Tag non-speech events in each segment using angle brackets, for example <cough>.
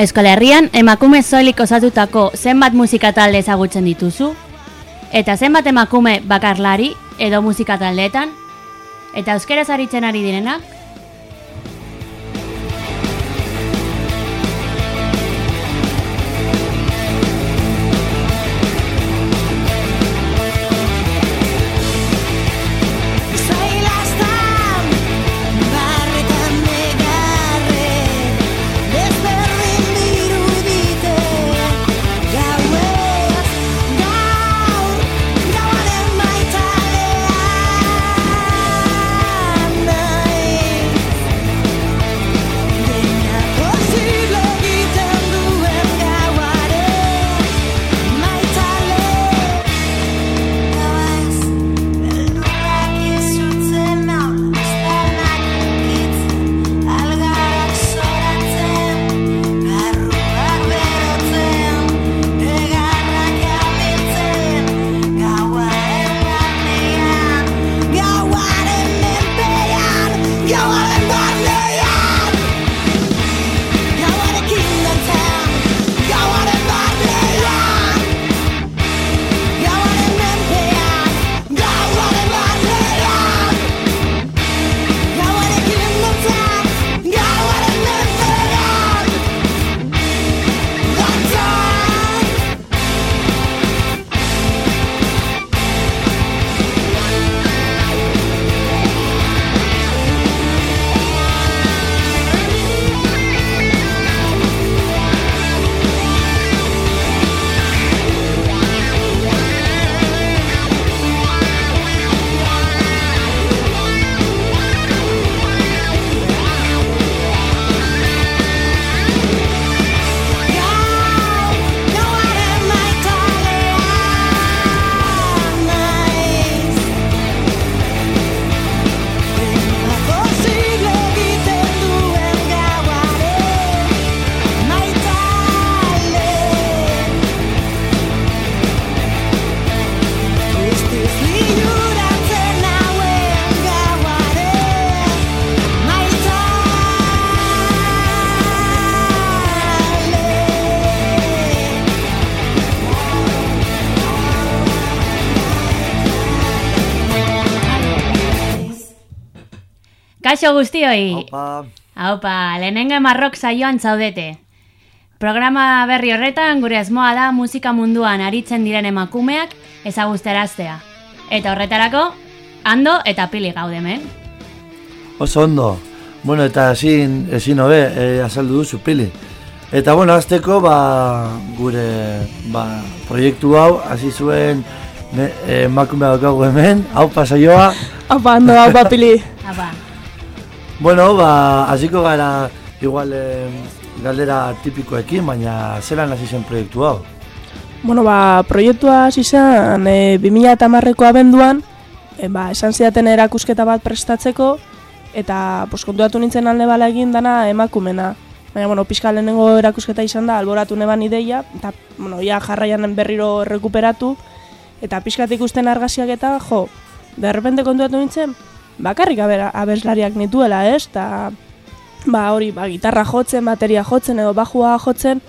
Euskal Herrian emakume zoilik osatutako zenbat musika talde ezagutzen dituzu? Eta zenbat emakume bakarlari edo musika taldeetan? Eta euskera zaritzen ari direnak? Kaixo guztioi! Opa, Haupa, lehenengo marrok saioan zaudete. Programa berri horretan gure asmoa da musika munduan aritzen diren emakumeak ezaguzteraztea. Eta horretarako, ando eta pili gaudemen. oso ondo. Bueno, eta ezin, ezin hobe, e, azaldu duzu pili. Eta bueno, azteko, ba, gure ba, proiektu hau, hasi zuen emakumea daukagu hemen, hau pasaioa. Apa, ondo, apa, pili. Haupa, Bueno, ba, hasiko gara, igual, e, galdera tipikoekin, baina zelan hasi zen proiektu hau. Bueno, ba, proiektua hasi zen e, 2010ko abenduan, e, ba, esan zidaten erakusketa bat prestatzeko, eta pos, kontuatu nintzen alde bala egin dana emakumena. Baina, bueno, pixka lehenengo erakusketa izan da, alboratu neban ideia, eta, bueno, ja jarraian berriro rekuperatu, eta pixkat ikusten argazkiak eta, jo, de repente kontuatu nintzen, bakarrik abeslariak nituela, ez? Eta, ba, hori, ba, gitarra jotzen, bateria jotzen, edo bajua jotzen,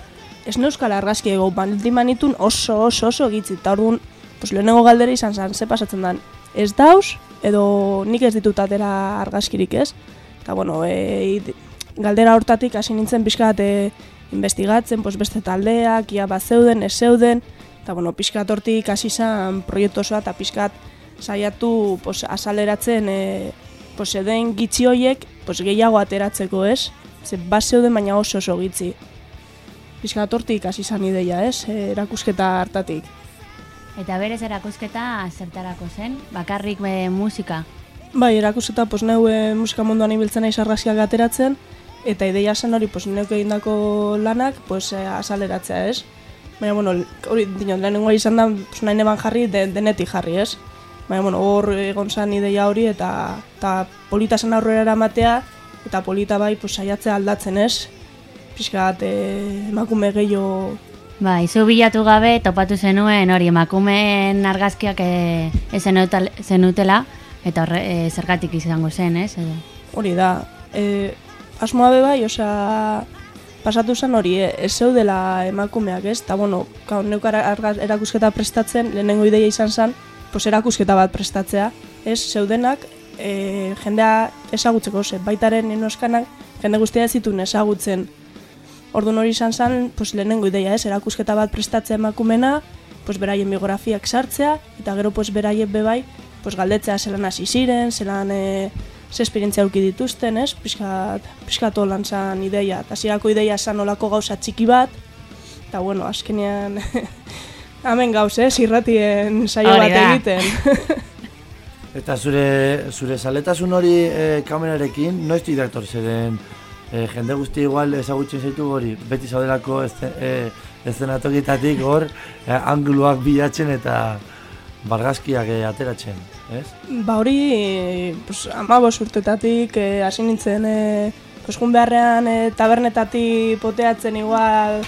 ez neuskal argazki ego, baldin manitun oso, oso, oso gitzi, eta orduan, pues, lehenengo galdera izan zen, ze pasatzen dan, ez dauz, edo nik ez ditut atera argazkirik ez, eta bueno, e, galdera hortatik hasi nintzen pixkat e, investigatzen, pues, beste taldeak, ia bat zeuden, ez zeuden, eta bueno, pixkat hortik hasi zen proiektu osoa, eta pixkat saiatu pues, azaleratzen e, pues, eden gitzi horiek pues, gehiago ateratzeko ez, ze bat zeuden baina oso oso gitzi. Pixkat hortik hasi zen ideia ez, e, erakusketa hartatik. eta berez erakusketa zertarako zen, bakarrik be musika. Bai, erakusketa pues, neu e, musika munduan ibiltzen naiz argazkiak ateratzen, eta ideia zen hori pues, neuk egindako lanak e, azaleratzea ez. Baina, bueno, hori dino, lehenengo izan da, pues, nahi neban jarri, de, denetik jarri ez. Baina, bueno, hor egon zen ideia hori, eta, eta polita zen aurrera eramatea, eta polita bai pues, saiatzea aldatzen ez. Piskat, e, emakume gehiago Bai, zu bilatu gabe topatu zenuen hori emakumeen argazkiak e, ez zenutel- zenutela, eta horre, e, zergatik izango zen, ez? Edo. Hori da, e, asmoa be bai, osea, pasatu zen hori, e, ez zeudela emakumeak, ez? Eta, bueno, gau, neuk ara- argaz- erakusketa prestatzen, lehenengo ideia izan zen, pues erakusketa bat prestatzea, ez? Zeudenak, e, jendea ezagutzeko, ze baitaren inoskanak, jende guztia ez zituen ezagutzen. Orduan hori izan zen, pues lehenengo ideia, ez? Erakusketa bat prestatzea emakumena, pues beraien biografiak sartzea, eta gero pues beraien bebai, pues galdetzea zelan hasi ziren, zelan e, ze esperientzia aurki dituzten, ez? Piskat, piskat holan zan ideia. Eta ideia zan olako gauza txiki bat, eta bueno, azkenean <laughs> hemen gauz, ez? Irratien saio bat egiten. <laughs> Eta zure, zure zaletasun hori e, kamerarekin, noiz dator zeren e, jende guzti igual ezagutzen zaitu hori, beti zaudelako ezte- e, eszenatokitatik hor, e, anguluak bilatzen eta bargazkiak e, ateratzen, ez? ba hori, pues, amabos urtetatik, eh, hasi nintzen, eh, pues, beharrean eh, tabernetatik poteatzen igual,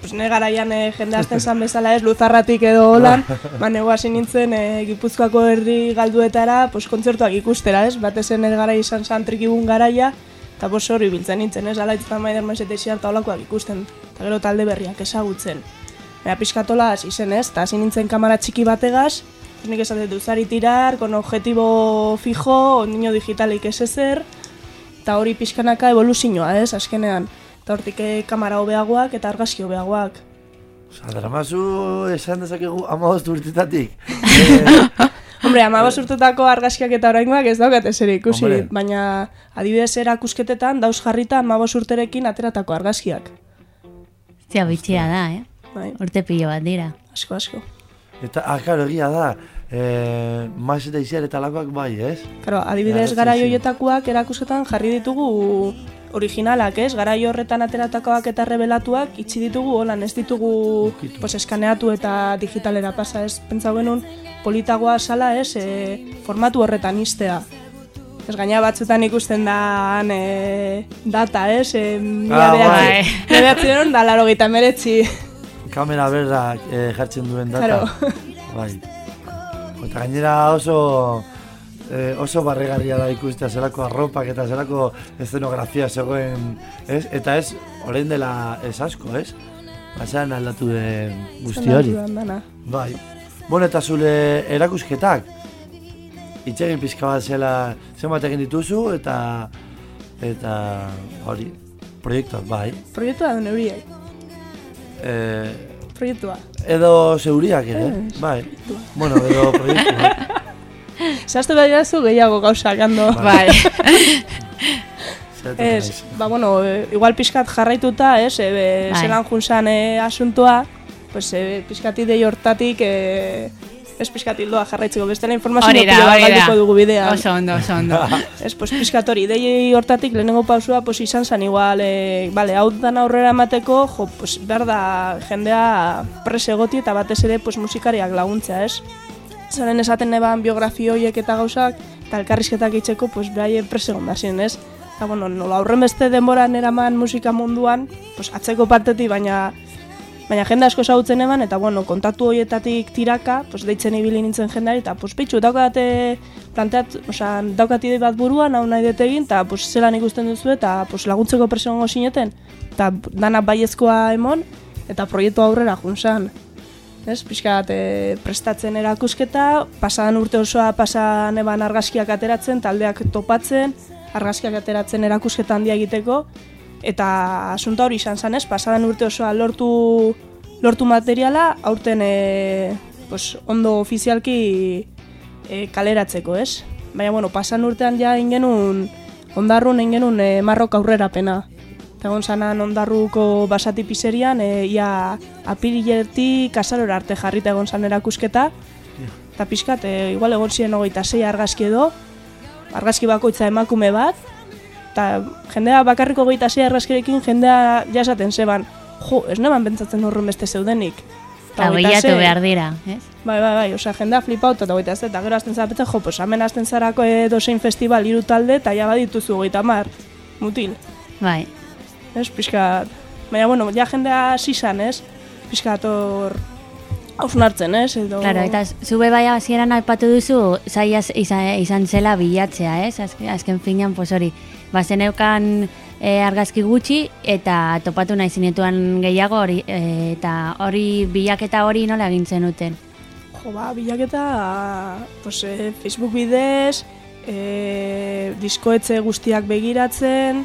pues, ne garaian eh, jende hasten zan bezala ez, luzarratik edo holan, ba, nego hasi nintzen eh, Gipuzkoako herri galduetara, pues, kontzertuak ikustera, ez? Batez nire gara izan zan trikibun garaia, eta bos hori biltzen nintzen, ez? Ala itzan maider maizete eta holakoak ikusten, eta gero talde berriak ezagutzen. Baina pixkatola hasi zen, ez? Eta hasi nintzen kamara txiki bategaz, nik esaten dut, zari tirar, con objetibo fijo, ondino digitalik ez ezer, eta hori pixkanaka evoluzioa, ez, azkenean. Eta hortik eh, kamara hobeagoak eta argazki hobeagoak. Osa, dramazu esan dezakegu amabost urtetatik. e, <laughs> Hombre, ama urtetako argazkiak eta oraingoak ez daukat ezer ikusi, Hombre. baina adibidez erakusketetan dauz jarrita ama urterekin ateratako argazkiak. Zia bitxia da, eh? Bai, Urte pilo bat dira. asko asko. eta, ah, karo, egia da, e, maiz eta iziar eta lakoak bai, ez? Claro, adibidez sí. hoietakoak erakusketan jarri ditugu originalak, ez? Garai horretan ateratakoak eta rebelatuak itxi ditugu holan, ez ditugu pues, eskaneatu eta digitalera pasa, ez? Pentsau genuen politagoa sala, ez? E, formatu horretan iztea. Ez gaina batzutan ikusten da e, data, ez? E, Ah, bai. denon da laro gita meretzi. Kamera berrak e, jartzen duen data. Claro. Bai. Eta gainera oso eh, oso barregarria da ikustea zelako arropak eta zelako eszenografia zegoen, ez? Eta ez, orain dela ez asko, ez? Basean aldatu den guzti hori. Bai. Bueno, eta zure erakusketak, itxegin pizka bat zela, zenbat egin dituzu, eta, eta, hori, proiektuak, bai. Proiektua da neuriai. E, Proiektua. edo zeuriak ere, Ez, bai. Bueno, edo proiektuak. <laughs> Zazte bai dazu gehiago gauzak ando. Bai. <laughs> Zeratu Ez, ba, bueno, e, igual pixkat jarraituta, ez, e, be, Bai. zelan junzan e, asuntoa, pues, e, pixkat idei hortatik, e, ez pixkat hildoa jarraitzeko, bestela informazio da. galduko dugu bidean. Oso ondo, oso ondo. <laughs> Ez, pues, pixkat hori, idei hortatik lehenengo pausua, pues, izan zen igual, e, bale, hau dan aurrera emateko, jo, pues, behar da jendea pres egoti eta batez ere, pues, musikariak laguntzea, ez? Zaren esaten neban biografio horiek eta gauzak, eta elkarrizketak itxeko, pues, behaien pres egon behar ziren, ez? Eta, bueno, nola aurren beste denboran eraman musika munduan, pues, atzeko partetik, baina baina jende asko ezagutzen eban, eta, bueno, kontatu horietatik tiraka, pues, deitzen ibili nintzen jendeari, eta, pues, pitxu, daukate, planteat, osea, daukat idei bat buruan, hau nahi dut egin, eta, pues, zelan ikusten duzu, eta, pues, laguntzeko presiongo zineten, eta dana baiezkoa emon, eta proiektu aurrera junzan. Ez, pixkat e, prestatzen erakusketa, pasadan urte osoa pasan eban argazkiak ateratzen, taldeak topatzen, argazkiak ateratzen erakusketa handia egiteko, eta asunta hori izan zen ez, pasadan urte osoa lortu, lortu materiala, aurten e, pues, ondo ofizialki e, kaleratzeko, ez? Baina, bueno, pasan urtean ja ingenun, ondarrun ingenun e, marrok aurrerapena. Egon zanan ondarruko basati piserian, e, ia apiriletik azarora arte jarrita egon zan erakusketa. Eta pixkat, e, igual egon ziren hogeita zei argazki edo, argazki bakoitza emakume bat, eta jendea bakarriko hogeita zei argazkirekin jendea jasaten zeban, jo, ez neban bentsatzen horren beste zeudenik. Eta bilatu behar dira, ez? Bai, bai, bai, osea, jendea flipauta eta hogeita eta gero azten zapetzen, jo, pues hemen azten zarako edozein festival hiru talde, eta ja badituzu hogeita mar, mutil. Bai. Ez, pixkat, baina, bueno, ja jendea zizan, ez? Pixkat hor, hausnartzen, ez? Edo... Claro, eta zube bai hasieran aipatu duzu, zaila izan, izan zela bilatzea, ez? Azken, azken finean, pues hori, bazeneukan e, argazki gutxi eta topatu nahi zinetuan gehiago hori e, eta hori bilaketa hori nola egin zenuten. Jo, ba, bilaketa, pues, e, Facebook bidez, e, diskoetze guztiak begiratzen,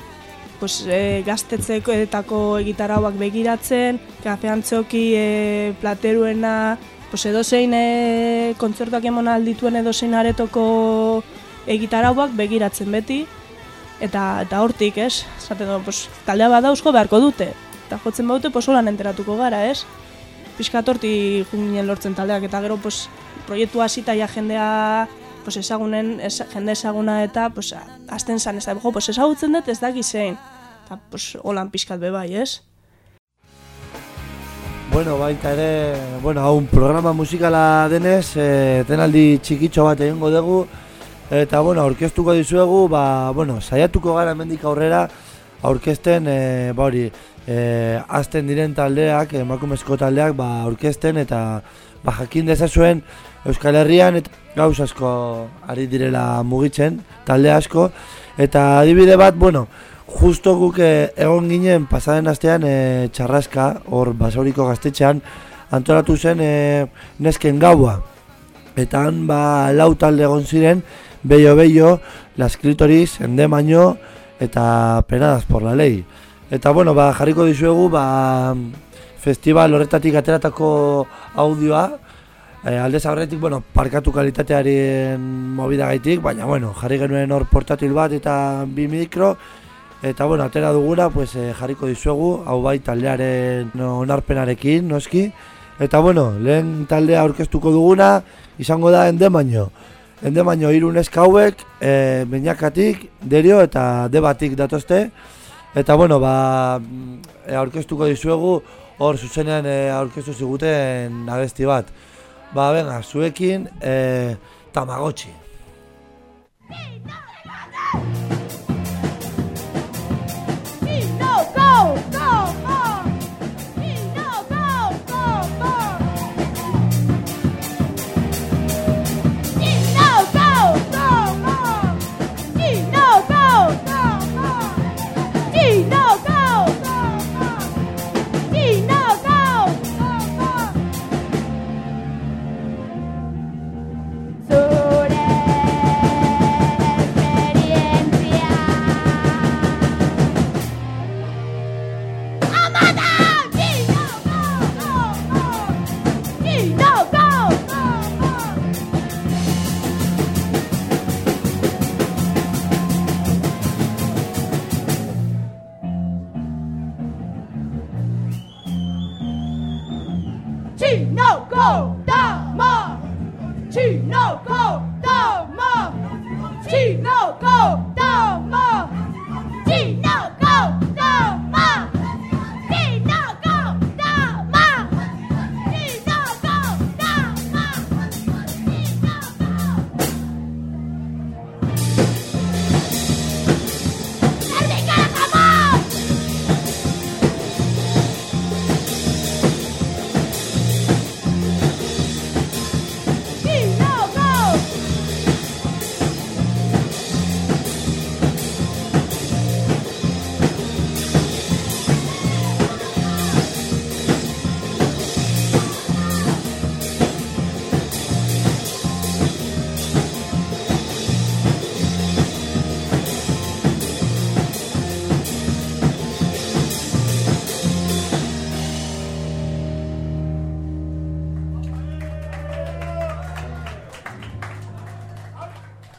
pues, e, gaztetzeko etako egitarauak begiratzen, kafean txoki e, plateruena, pues, edozein e, kontzertuak emon aldituen edozein aretoko egitarauak begiratzen beti, eta eta hortik, ez? Zaten du, pues, taldea badauzko beharko dute, eta jotzen baute, pues, holan enteratuko gara, ez? Piskat hortik junginen lortzen taldeak, eta gero, pues, proiektu hasita ja jendea pues ezagunen, ez, jende ezaguna eta pues, azten zan, ez da, jo, pues ezagutzen dut ez daki zein. Eta, pues, holan pixkat be bai, ez? Bueno, baita ere, bueno, hau un programa musikala denez, e, tenaldi txikitxo bat egingo dugu, eta, bueno, aurkeztuko dizuegu, ba, bueno, saiatuko gara hemendik aurrera, aurkezten, e, ba hori, e, azten diren taldeak, emakumezko taldeak, ba, aurkezten, eta, ba, jakin dezazuen, Euskal Herrian, eta gauz asko ari direla mugitzen, talde asko, eta adibide bat, bueno, justo guk eh, egon ginen pasaren astean e, txarraska, hor basauriko gaztetxean, antolatu zen e, nesken gaua. Eta han ba lau talde egon ziren, beio beio, las clitoris, endemaino, eta penadas por la ley. Eta bueno, ba, jarriko dizuegu, ba, festival horretatik ateratako audioa, E, alde zaurretik, bueno, parkatu kalitatearen movida gaitik, baina, bueno, jarri genuen hor portatil bat eta bi mikro, eta, bueno, atera duguna, pues, e, jarriko dizuegu, hau bai taldearen onarpenarekin, noski, eta, bueno, lehen taldea aurkeztuko duguna, izango da endemaino. Endemaino irun eskauek, e, bainakatik, derio eta debatik datozte, eta, bueno, ba, e, aurkeztuko dizuegu, hor zuzenean aurkeztu ziguten abesti bat. Ba, venga, zuekin, eh, Tamagotchi.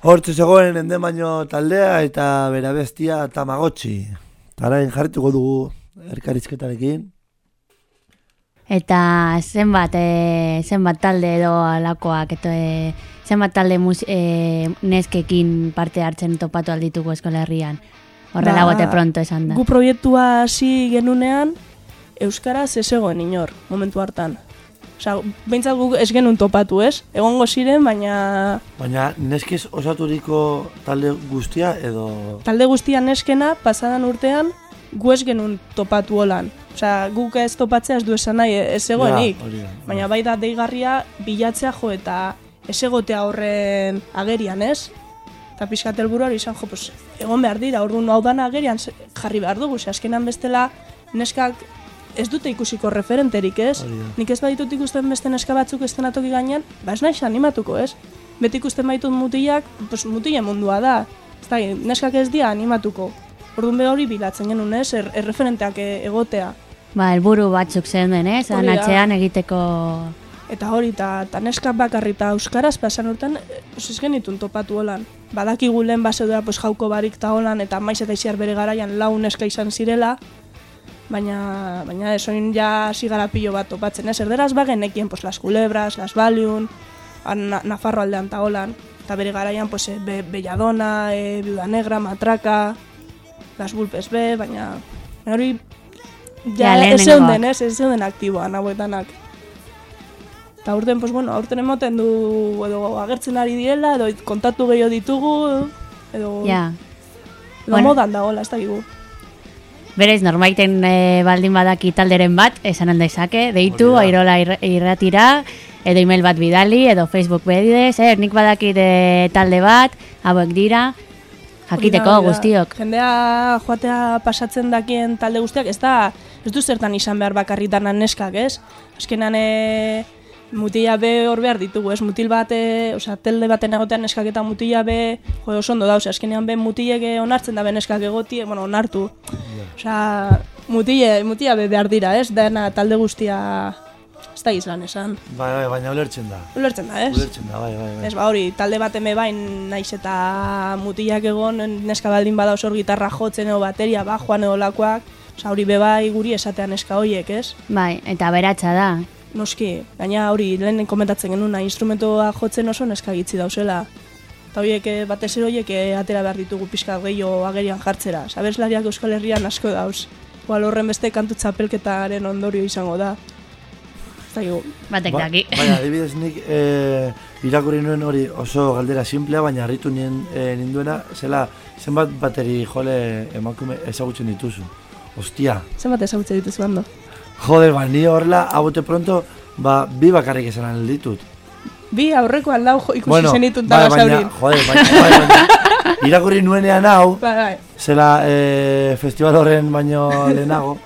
Hortzu zegoen endemaino taldea eta bera bestia Tamagotchi. Tarain jarrituko dugu erkarizketarekin. Eta zenbat, e, zenbat talde edo alakoak, eto, e, zenbat talde mus, e, neskekin parte hartzen topatu aldituko eskola herrian. Horrela Ba, bote pronto esan da. Gu proiektua hasi genunean, Euskaraz ez zegoen inor, momentu hartan. Osa, behintzat guk ez genuen topatu, ez? Egongo ziren, baina Baina neskiz osaturiko talde guztia edo... talde guztia neskena, pasadan urtean, gu ez genuen topatu holan. Osa, guk ez topatzea ez du esan nahi, ez. Ja, da. Baina bai da deigarria bilatzea jo eta ez egotea horren agerian, ez? Eta pixkat helburu hori izan, jo, pues, egon behar dira, orduan hau dana agerian jarri behar dugu, ze azkenan bestela neskak ez dute ikusiko referenterik, ez? Nik ez baditut ikusten beste neska batzuk estenatoki gainean, ba ez naiz animatuko, ez? Beti ikusten baitut mutilak, pues mutile mundua da. Ez da, neskak ez dira animatuko. Orduan be hori bilatzen genuen, ez? Er, erreferenteak e- egotea. Ba, helburu batzuk zeuden, ez? Hori da. Atzean egiteko... Eta hori, eta ta neska bakarri eta euskaraz pasan urten, eh, pues ez genitun topatu holan. Badakigu lehen baseudea pues, jauko barik ta holan, eta maiz eta iziar bere garaian lau neska izan zirela, baina, baina ez oin ja zigara pilo bat topatzen, ez? Erderaz bagenekien, pues, las culebras, las baliun, na, Nafarro aldean ta holan, eta bere garaian, pues, be, Belladona, e, Viuda Negra, Matraka, las Bulpes B, baina hori Ja, ja, ez zeunden, ez, ez zeuden aktiboan hauetanak. Eta aurten, pues, bueno, aurten emoten du edo agertzen ari diela, edo kontatu gehiago ditugu, edo, Ja. edo Bueno. modan dagoela, ez dakigu. Berez, normaiten e, baldin badaki talderen bat, esan aldezake, deitu, airola irra- irratira, edo email bat bidali, edo Facebook bedidez, eh? nik badakit talde bat, hauek dira, jakiteko Hori da, hori da. guztiok. Jendea joatea pasatzen dakien talde guztiak, ez da, ez du zertan izan behar bakarritan neskak, ez? Azkenan, e, mutila be hor behar ditugu, ez? Mutil bat, osea, telde baten egotean neskak eta mutila be, jo, oso ondo dauz, azkenean be mutilek onartzen da be neskak egotie, bueno, onartu. Osea, mutile, mutila be behar dira, ez? Dena talde guztia, ez da izan esan. Bai, bai, baina ulertzen da. Ulertzen da, ez? Ulertzen da, bai, bai, bai. Ez ba hori, talde bat eme bain naiz eta mutilak egon, neska baldin bada oso gitarra jotzen edo bateria, ba, joan edo lakoak, hori bebai guri esatean neska horiek, ez? Bai, eta beratza da. Noski, gaina hori lehen komentatzen genuna, instrumentoa jotzen oso neska gitzi dauzela. Eta horiek, eh, batez ere horiek eh, atera behar ditugu pixka gehiago agerian jartzera. Sabeslariak Euskal Herrian asko dauz. Igual horren beste kantu txapelketaren ondorio izango da. Ez dakigu. Batek Ba- daki. Baina, <laughs> adibidez nik e, irakurri nuen hori oso galdera simplea, baina harritu nien, e, ninduena, zela zenbat bateri jole emakume ezagutzen dituzu. Ostia, Zenbat ezagutzen dituzu bando? Joder, ba, ni horrela, abote pronto, ba, bi bakarrik esan ditut. Bi aurreko aldau jo, ikusi zenitun bai, baina, joder, baina, bai, baina, <laughs> irakurri nuenean hau, Bai, zela e, festival horren baino lehenago,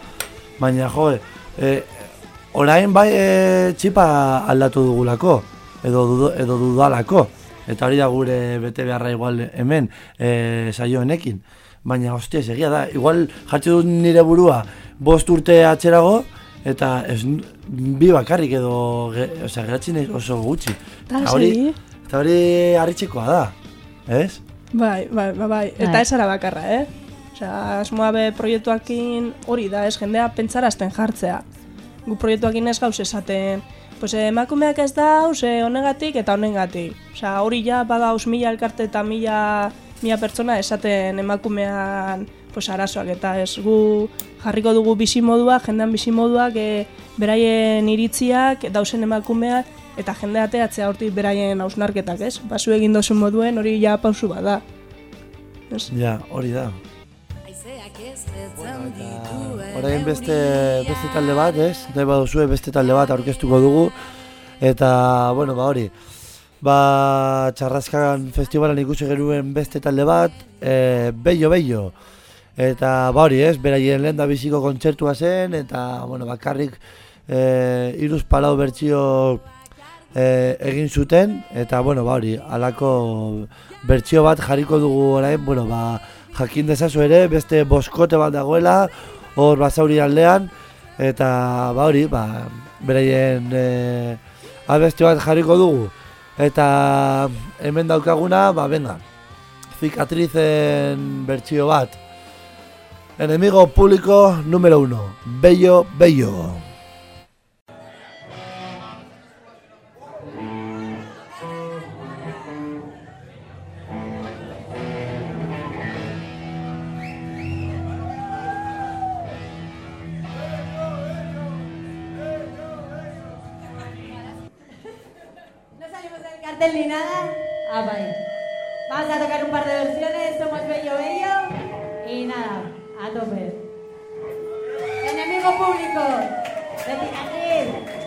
baina, joder, e, orain bai e, txipa aldatu dugulako, edo, dudo, edo dudalako, eta hori da gure bete beharra igual hemen e, saioenekin. Baina, ostia, egia da, igual jartze dut nire burua bost urte atzerago, eta ez, bi bakarrik edo, ge, osea, geratzen oso gutxi. Ta Eta hori, eta harritzekoa da, ez? Bai, bai, bai, bai. Eta Bai. ez ara bakarra, eh? Osea, asmoa be proiektuakin hori da, ez jendea pentsarazten jartzea. Gu proiektuakin ez gauz esaten, pues eh, emakumeak ez dauz, eh, honegatik eta honengatik. Osea, hori ja badauz mila elkarte eta mila, mila pertsona esaten emakumean pues, arazoak eta ez gu jarriko dugu bizimodua, jendean bizimoduak, e, beraien iritziak, dausen emakumeak, eta jende ateatzea hortik beraien hausnarketak, ez? Basu egin dozu moduen hori ja pausu bada. Ez? Ja, hori da. Orain beste, beste talde bat, ez? Nahi baduzue beste talde bat aurkeztuko dugu. Eta, bueno, ba hori. Ba, txarrazkan festivalan ikusi genuen beste talde bat, e, Bello Bello. Eta, ba hori, ez? Beraien lehen da biziko kontzertua zen, eta, bueno, bakarrik e, iruz palau bertsio e, egin zuten, eta, bueno, ba hori, alako bertsio bat jarriko dugu orain, bueno, ba, jakin dezazu ere, beste boskote bat dagoela, hor basauri aldean, eta ba hori, ba, beraien e, abesti bat jarriko dugu. Eta hemen daukaguna, ba, venga, cicatrizen bertsio bat. Enemigo público número uno, Bello Bello. No salimos del cartel ni nada. Ah, vale. Vamos a tocar un par de versiones. Somos Bello Bello. Y nada, a tope. Enemigo público. De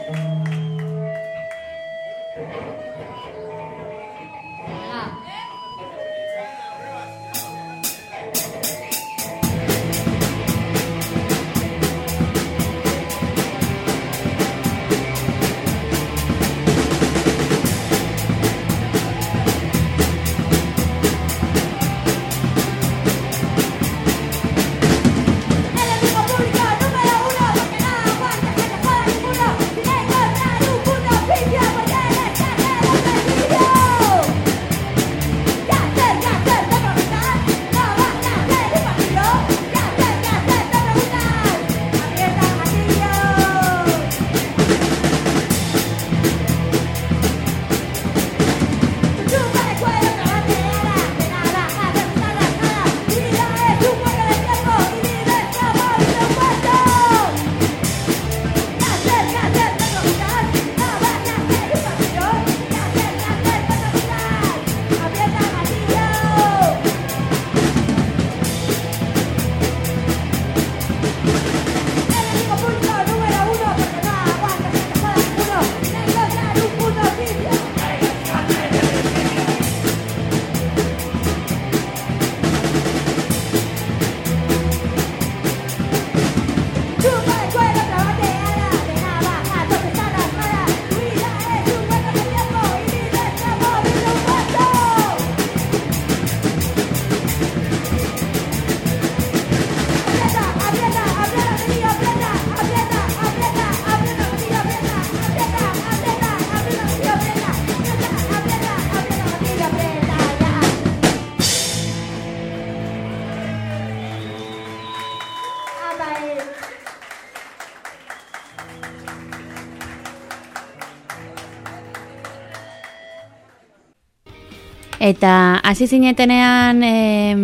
Eta hasi zinetenean em,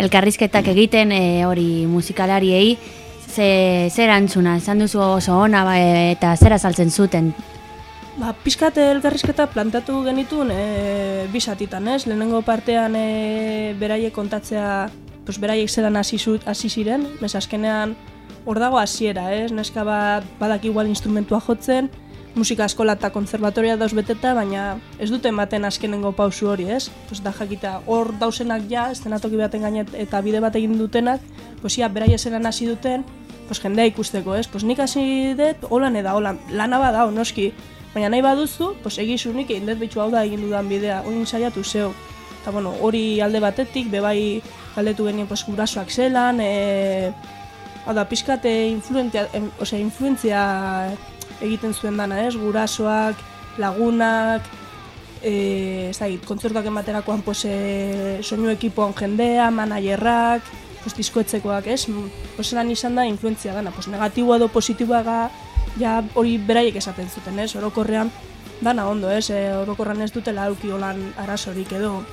elkarrizketak egiten e, hori musikalariei, ze, zer antzuna, esan duzu oso ona ba, eta zer azaltzen zuten. Ba, pizkate elkarrizketa plantatu genitun e, bisatitan, ez? Lehenengo partean e, beraiek kontatzea, pues beraiek zelan hasi zu- hasi ziren, bez azkenean hor dago hasiera, ez? Neska bat badak igual instrumentua jotzen, musika eskola eta konservatoria dauz beteta, baina ez dute ematen azkenengo pausu hori, ez? Pues da jakita hor dausenak ja, estenatoki baten gainet eta bide bat egin dutenak, pues ia beraiek zelan hasi duten, pues jendea ikusteko, ez? Pues nik hasi dut, holan eda, holan, lana badao, noski, Baina nahi baduzu, pues egizu nik egin dut bitxu hau da egin dudan bidea, hori saiatu zeu. Eta bueno, hori alde batetik, bebai galdetu genien pues, gurasoak zelan, e, hau da, pixkat e, influentzia, em, osea, influentzia egiten zuen dana, ez? Gurasoak, lagunak, e, ez dakit, kontzertuak ematerakoan pues, e, soinu ekipoan jendea, managerrak, pues, diskoetzekoak, ez? Pues zelan izan da influentzia dana, pues, negatiboa edo positiboa ga, ja hori beraiek esaten zuten, ez? Orokorrean dana ondo, ez? E, orokorrean ez dutela auki holan arazorik edo.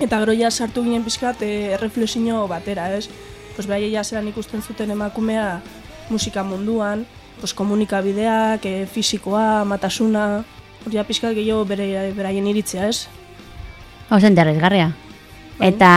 Eta gero ja sartu ginen pixkat e, erreflexio batera, ez? Pues beraiek ja zelan ikusten zuten emakumea musika munduan, pues komunikabideak, e, fisikoa, matasuna, hori ja pixkat gehiago bere, beraien iritzia, ez? Oso interesgarria. Bai. Eta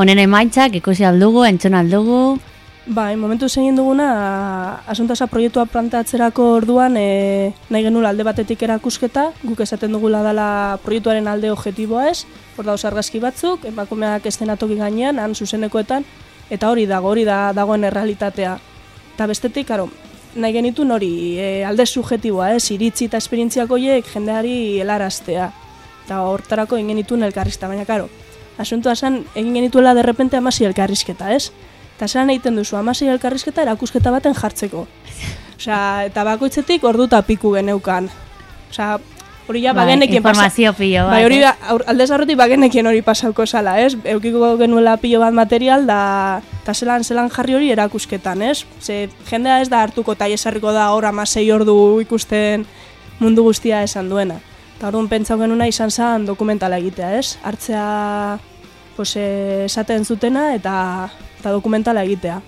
honen emaitzak ikusi aldugu, entzun aldugu, Bai, momentu zein duguna, asuntasa proiektua plantatzerako orduan e, nahi genula alde batetik erakusketa, guk esaten dugula dela proiektuaren alde objektiboa ez, hor dauz argazki batzuk, emakumeak estenatoki gainean, han zuzenekoetan, eta hori dago, hori da dagoen errealitatea. Eta bestetik, karo, nahi genitun hori e, alde subjetiboa ez, iritzi eta esperientziak horiek jendeari helaraztea. Eta hortarako egin genituen elkarrizta, baina karo, asuntua zen egin genituela derrepente amasi elkarrizketa, ez? Eta zelan egiten duzu, amasei elkarrizketa erakusketa baten jartzeko. Osea, eta bakoitzetik ordu eta piku geneukan. Osea, hori ja bai, bagenekien pasa. informazio pilo bat. Bai, hori eh? aldez aurretik bagenekien hori pasauko zala, ez? Eukiko genuela pilo bat material da eta zelan zelan jarri hori erakusketan, ez? Ze jendea ez da hartuko eta esarriko da hor amasei ordu ikusten mundu guztia esan duena. Eta orduan pentsau genuna izan zen dokumentala egitea, ez? Hartzea pues, eh, esaten zutena eta, eta dokumentala egitea.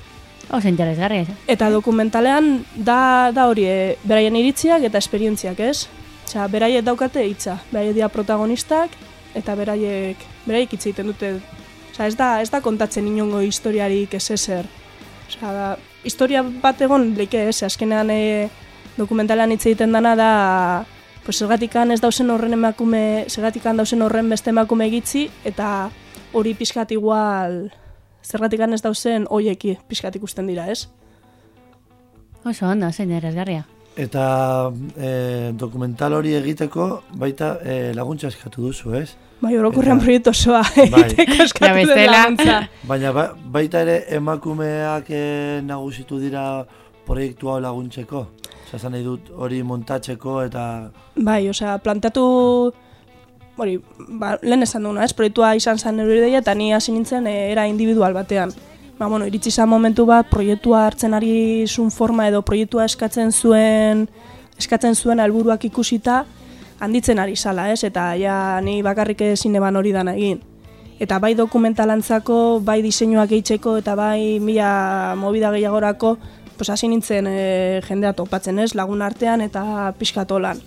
Oso interesgarria. Eta dokumentalean da, da hori, e, beraien iritziak eta esperientziak, ez? Osea, beraiek daukate hitza, beraiek dira protagonistak eta beraiek beraiek hitz egiten dute. Osea, ez da ez da kontatzen inongo historiarik ez ezer. Osea, da, historia bat egon leke ez, azkenean e, dokumentalean hitz egiten dana da pues zergatikan ez dausen horren emakume, zergatikan dausen horren beste emakume egitzi eta hori pixkat igual zergatikan ez dausen hoieki pixkat ikusten dira, ez? Oso ondo, oso interesgarria. Eta e, dokumental hori egiteko baita e, laguntza eskatu duzu, ez? Bai, orokorrean Eta- proiektu osoa Bai. egiteko eskatu den laguntza. <laughs> Baina ba, baita ere emakumeak e, nagusitu dira proiektu hau laguntzeko. Osa, nahi dut hori montatzeko eta... Bai, osea, planteatu hori, ba, lehen esan duguna, ez? Proiektua izan zen nire ideia eta ni hasi nintzen era individual batean. Ba, bueno, iritsi zen momentu bat proiektua hartzen ari zuen forma edo proiektua eskatzen zuen eskatzen zuen helburuak ikusita handitzen ari zala, ez? Eta ja ni bakarrik ezin eban hori dana egin. Eta bai dokumentalantzako, bai diseinuak gehitzeko eta bai mila movida gehiagorako, pues hasi nintzen e, jendea topatzen, ez? Lagun artean eta pixkatolan.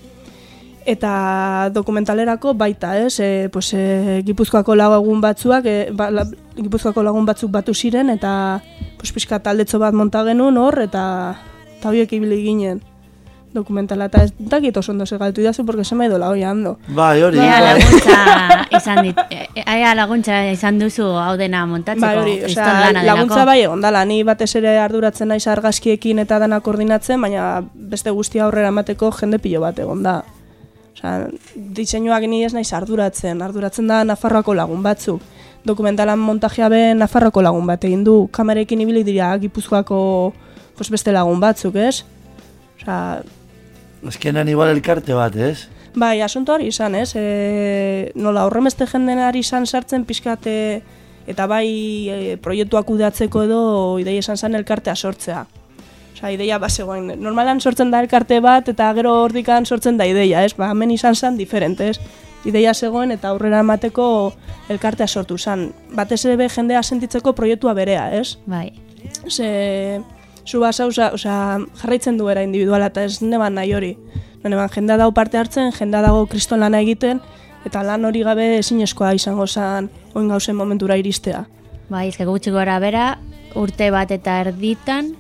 Eta dokumentalerako baita, ez? E, pues, e, Gipuzkoako lagun batzuak, e, ba, la, Gipuzkoako lagun batzuk batu ziren eta pues, pixka taldetxo bat monta genuen hor eta eta horiek ibili ginen dokumentala eta ez dakit oso ondo segaltu idazu porque se me ha ido la olla ando. Bai, hori, Ea bai. laguntza <laughs> izan dit, e- ea laguntza izan duzu hau dena montatzeko. Bai, hori, osea, laguntza bai egon dala, ni batez ere arduratzen naiz argazkiekin eta dana koordinatzen, baina beste guztia aurrera emateko jende pilo bat egon da. Osea, diseinuak ni ez naiz arduratzen, arduratzen da Nafarroako lagun batzuk. Dokumentalan montajea be Nafarroako lagun bat egin du, kamerekin ibili dira Gipuzkoako pues beste lagun batzuk, ez? Osea, Azkenean igual elkarte bat, ez? Bai, asunto hori izan, ez? E, nola, horremeste jenden ari izan sartzen pixkate eta bai e, proiektuak kudeatzeko edo ideia izan zen elkartea sortzea. Osea, ideia bazegoen. Normalan sortzen da elkarte bat eta gero hordikan sortzen da ideia, ez? Ba, hemen izan zen diferente, ez? ideia zegoen eta aurrera emateko elkartea sortu zen. Batez ere jendea sentitzeko proiektua berea, ez? Bai. Ze, zu basa, oza, oza, jarraitzen du era individuala eta ez neban nahi hori. Neban jendea dago parte hartzen, jendea dago kriston lana egiten, eta lan hori gabe ezinezkoa izango zen oin gauzen momentura iristea. Bai, ezke gutxi gora bera, urte bat eta erditan,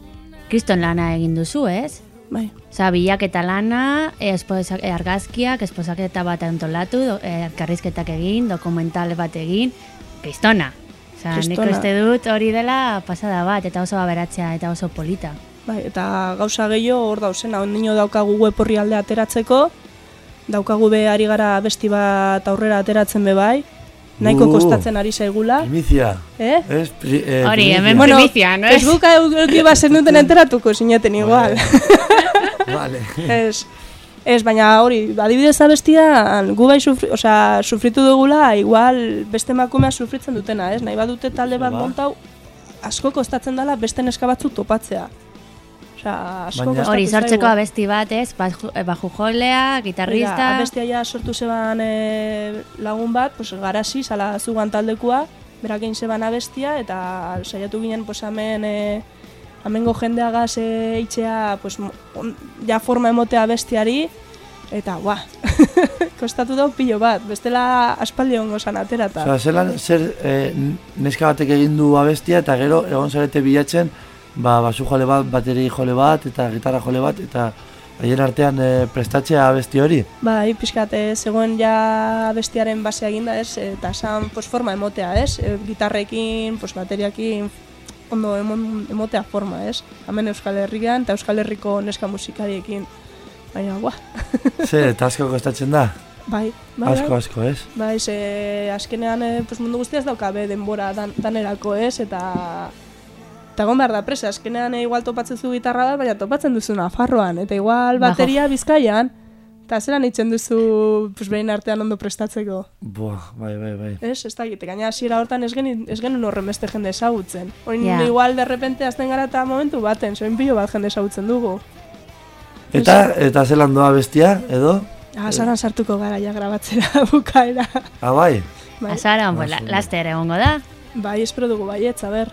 kriston lana egin duzu, ez? Bai. Osa, bilaketa lana, esposak, argazkiak, esposaketa bat antolatu, do- e, elkarrizketak egin, dokumental bat egin, kristona. Osa, nik uste dut hori dela pasada bat, eta oso aberatzea, eta oso polita. Bai, eta gauza gehiago hor dauzena, ondino daukagu web horri alde ateratzeko, daukagu be ari gara besti bat aurrera ateratzen be bai, nahiko Uh. kostatzen ari zaigula, Primizia. eh? Ez, pri, eh, Hori, hemen Bueno, primizia, no es? Facebooka euki bazen duten enteratuko zineten igual. <laughs> Vale. ez, ez, baina hori, adibidez abestian, gu bai sufri, osea, sufritu dugula, igual beste emakumea sufritzen dutena, ez? Nahi badute talde bat Ba. montau, asko kostatzen dela beste neska batzuk topatzea. Baina- Hori, sortzeko zaigu. abesti bat, ez? Baju, e, baju jolea, gitarrista... Oiga, abestia ja sortu zeban e, lagun bat, pues, garasi, sala zugan taldekua, berak egin zeban abestia, eta saiatu ginen, pues, hemen, e, hemengo jendeagaz e, itxea, pues, on- ja forma emotea bestiari, eta, ba, <laughs> kostatu dau pilo bat, bestela aspaldi hongo zan aterata. Osea, zelan, zer eh, neska batek egin du abestia eta gero egon zarete bilatzen ba, basu jole bat, bateri jole bat eta gitarra jole bat eta haien artean eh, prestatzea abesti hori. Bai, pixkat, e, zegoen ja bestiaren basea eginda, ez, eta esan pues, forma emotea, ez, e, gitarrekin, pues, bateriakin, ondo emotea forma, ez, hemen Euskal Herrian eta Euskal Herriko neska musikariekin, baina, guau, <laughs> Zer, eta asko kostatzen da? bai, bai, Asko, bai, asko, ez? bai, ze, azkenean, e, pues, mundu guztiaz daukabe denbora dan, danerako, ez, eta Eta egon behar da presa, azkenean e, igual topatzen zu gitarra bat, baina topatzen duzu Nafarroan, eta igual bateria bizkaian, eta zelan itzen duzu pues, behin artean ondo prestatzeko. Buah, bai, bai, bai. Ez, ez da egite, gaina hasiera hortan ez genuen, ez genuen horren beste jende ezagutzen. Oin Ja. igual de repente azten gara eta momentu baten, zoin pilo bat jende ezagutzen dugu. Eta, eta zelan doa bestia, edo? Ah, zaran sartuko gara ja grabatzera <laughs> bukaera. Ah, bai? Bai, Azaran, pues, ondo. laster egongo da. bai espero dugu baietz, a ber.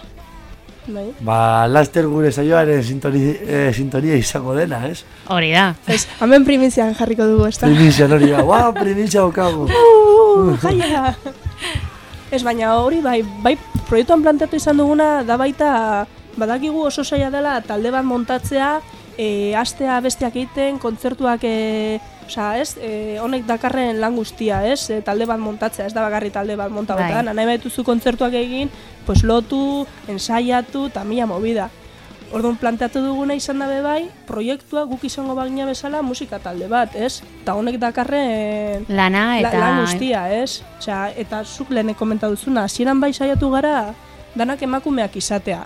Bai. Ba, laster gure saioaren sintoni, eh, sintonia izango dena, ez? Hori da. Ez, hemen primizian jarriko dugu, ez da? Primizia hori da, guau, primizia okagu. <laughs> Uh, jaia! Ez, baina hori, bai, bai proiektuan planteatu izan duguna, da baita, badakigu oso saia dela talde bat montatzea, e, astea bestiak egiten, kontzertuak, e, osea, ez, e, honek dakarren lan guztia, ez, e, talde bat montatzea, ez da bakarri talde bat monta Bai. bat, nahi baituzu kontzertuak egin, pues lotu, ensaiatu, eta mila movida. Orduan planteatu duguna izan dabe bai, proiektua guk izango bagina bezala musika talde bat, ez? Eta honek dakarren Lana La, eta... lan guztia, ez? Osea, eta zuk lehen komenta duzuna, hasieran bai saiatu gara danak emakumeak izatea.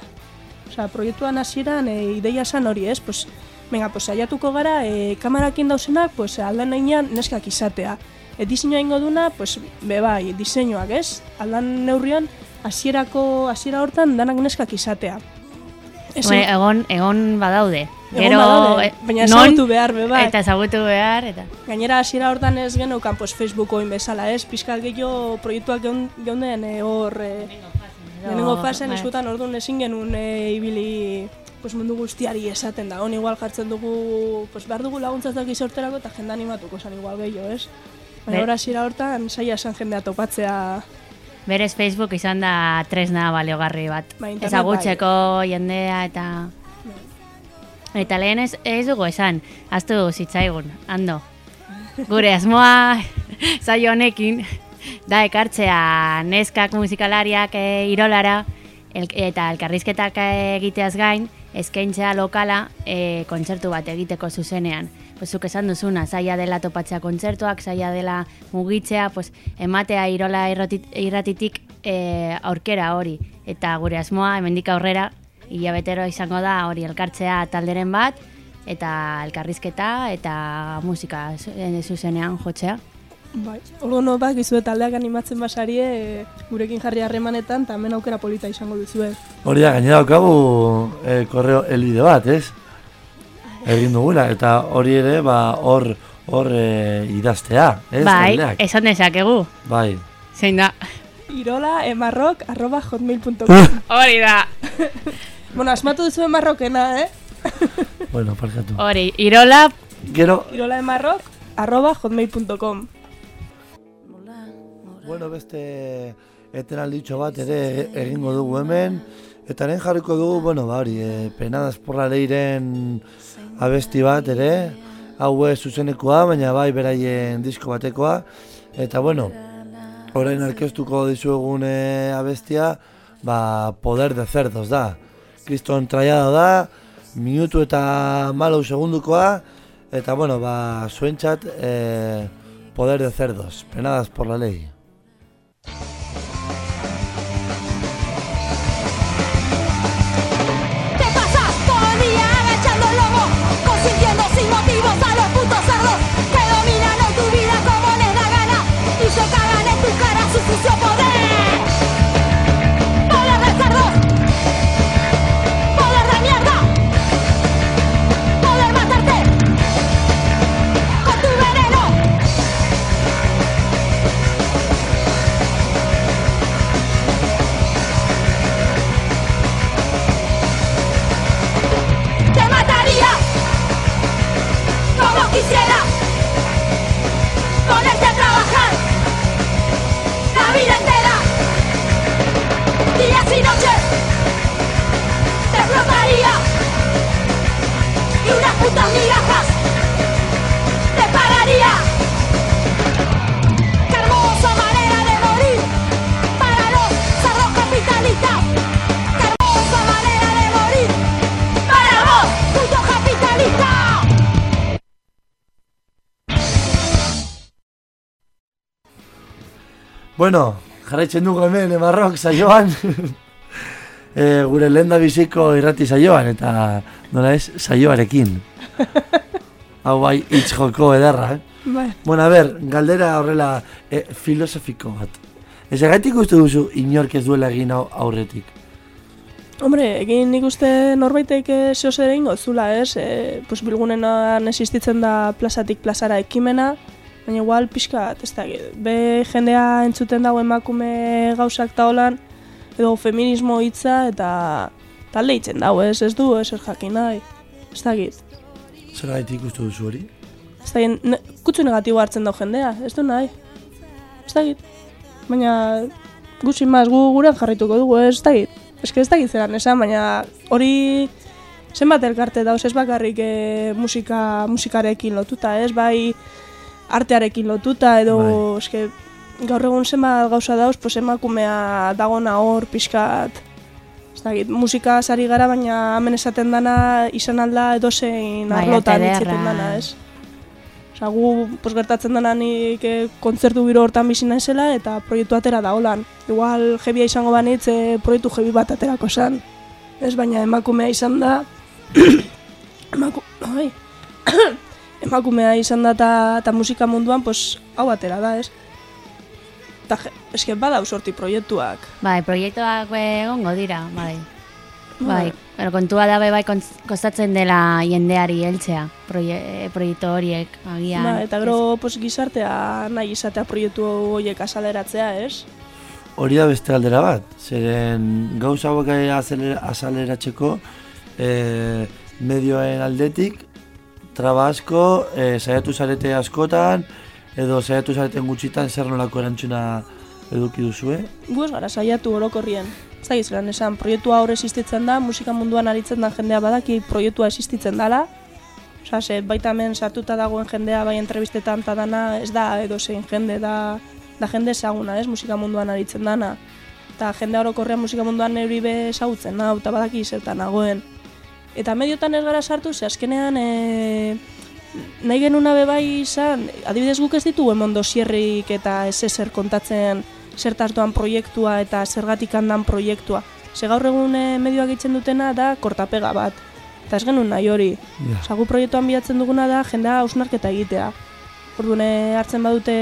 Osea, proiektuan hasieran e, ideia san hori, ez? Pues, venga, pues saiatuko gara e, kamerakin dauzenak, pues aldan neinean neskak izatea. E, diseinua ingo duna, pues be bai, diseinuak, ez? Aldan neurrian hasierako hasiera hortan danak neskak izatea. Hombre, egon, egon badaude. Egon badaude, baina ezagutu behar be bai. Eta ezagutu behar, eta... Gainera hasiera hortan ez geneukan pues, Facebookoin bezala, ez? Pizkat gehiago proiektuak geun- geunden e, hor e, lehenengo fasean bai. eskutan orduan ezin genuen e, ibili pues, mundu guztiari esaten da. Hon igual jartzen dugu, pues, behar dugu laguntzak sorterako eta jende animatuko zan igual gehiago, ez? Baina hor hasiera hortan saia esan jendea topatzea Berez Facebook izan da tresna baliogarri bat. Bai, internet Ezagutzeko jendea eta... Eta lehen ez, ez dugu esan, aztu zitzaigun, ando. Gure asmoa <laughs> zaio honekin, da ekartzea neskak musikalariak e, irolara, el, eta elkarrizketak egiteaz gain, eskaintzea lokala e, kontzertu bat egiteko zuzenean. Pues, zuk esan duzuna, zaila dela topatzea kontzertuak, zaila dela mugitzea, pues, ematea irola irrotit, irratitik e, aurkera hori. Eta gure asmoa, hemendik aurrera, hilabetero izango da hori elkartzea talderen bat, eta elkarrizketa eta musika eh, zuzenean jotzea. Bai. Orduan no bak izue taldeak animatzen basarie e, gurekin jarri harremanetan eta hemen aukera polita izango duzue. Hori da, gainera daukagu eh, korreo elbide bat, ez? Egin dugula, eta hori ere, ba, hor hor e, idaztea, ez? bai, galderak? esan dezakegu. Bai. Zein da? Irola emarrok arroba hotmail.com <laughs> Hori da. Bueno, asmatu duzu emarrokena, eh? bueno, parkatu. Hori, Irola, Gero, Irola emarrok arroba hotmail.com bueno, beste etenalditxo bat ere egingo dugu hemen, eta lehen jarriko dugu, bueno, ba hori, e, penadas por la leiren abesti bat ere, hau ez zuzenekoa, baina bai beraien disko batekoa, eta bueno, orain arkeztuko dizuegun e, abestia, ba, poder de cerdos da. Kriston traiado da, minutu eta malau segundukoa, eta bueno, ba, zuentzat, e, poder de cerdos, penadas por la ley. Bueno, jarraitzen dugu hemen emarrok saioan. <laughs> e, gure lehen biziko irrati saioan, eta nola ez, saioarekin. <laughs> Hau bai, hitz joko ederra, eh? Bai. Bueno, a ber, galdera horrela e, filosofiko bat. Ez egaitik uste duzu inork ez duela egin aurretik. Hombre, egin nik uste norbaitek eh, zeo zer egingo zula, ez? E, pues bilgunenan existitzen da plazatik plazara ekimena, baina igual pixka, ez da, be jendea entzuten dago emakume gauzak ta holan, edo feminismo hitza eta talde hitzen dago, ez? Ez du, ez ez jakin nahi. Ez da Zer egaitik uste duzu hori? Ez da ne, kutsu negatibo hartzen dau jendea, ez du nahi. Ez da Baina gutxi maz gu gurean jarrituko dugu, ez da Ez ez da zelan esan, baina hori zenbat elkarte dauz ez bakarrik e, musika, musikarekin lotuta, ez bai artearekin lotuta edo Bai. eske gaur egun zenbat gauza dauz, pues emakumea dagona hor pixkat Ez dakit, musika sari gara, baina hemen esaten dana izan alda edozein Bai, arlotan ederra. dana, ez? Osa, gu pues, gertatzen dena nik eh, kontzertu biro hortan bizi naizela eta proiektu atera da holan. Igual jebia izango banitz eh, proiektu jebi bat aterako esan. Ez, baina emakumea izan da... <coughs> Emaku... Ai. Emakumea izan da eta musika munduan, pues, hau atera da, ez? Eta, je- eske badau sorti proiektuak. bai, proiektuak egongo dira, bai. Bai, Bai. pero kontua da bai kontz- kostatzen dela jendeari heltzea, proie, proiektu horiek, agian. Ba, eta gero pues, gizartea nahi izatea proiektu horiek azaleratzea, ez? Hori da beste aldera bat, zeren gauza hauek azalera- azaleratzeko e, medioen aldetik traba asko, e, saiatu zarete askotan, edo saiatu zareten gutxitan zer nolako erantzuna eduki duzue. Gu ez gara saiatu orokorrien. Ez da esan, proiektua hor existitzen da, musika munduan aritzen da jendea badaki proiektua existitzen dala. Osa, ze, baita hemen sartuta dagoen jendea bai entrevistetan eta dana, ez da edo zein jende, da, da jende ezaguna, ez, musika munduan aritzen dana. Eta jende orokorrean musika munduan neuri be ezagutzen nau, eta badaki zertan nagoen. Eta mediotan ez gara sartu, ze azkenean e, nahi genuna be bai izan, adibidez guk ez ditugu emon dosierrik eta ez ezer kontatzen zertaz doan proiektua eta zergatik handan proiektua. Ze gaur egun e, medioak egiten dutena da kortapega bat. Eta ez genuen nahi hori. Ja. Osa, gu proiektuan bilatzen duguna da jendea hausnarketa egitea. Orduan eh, hartzen badute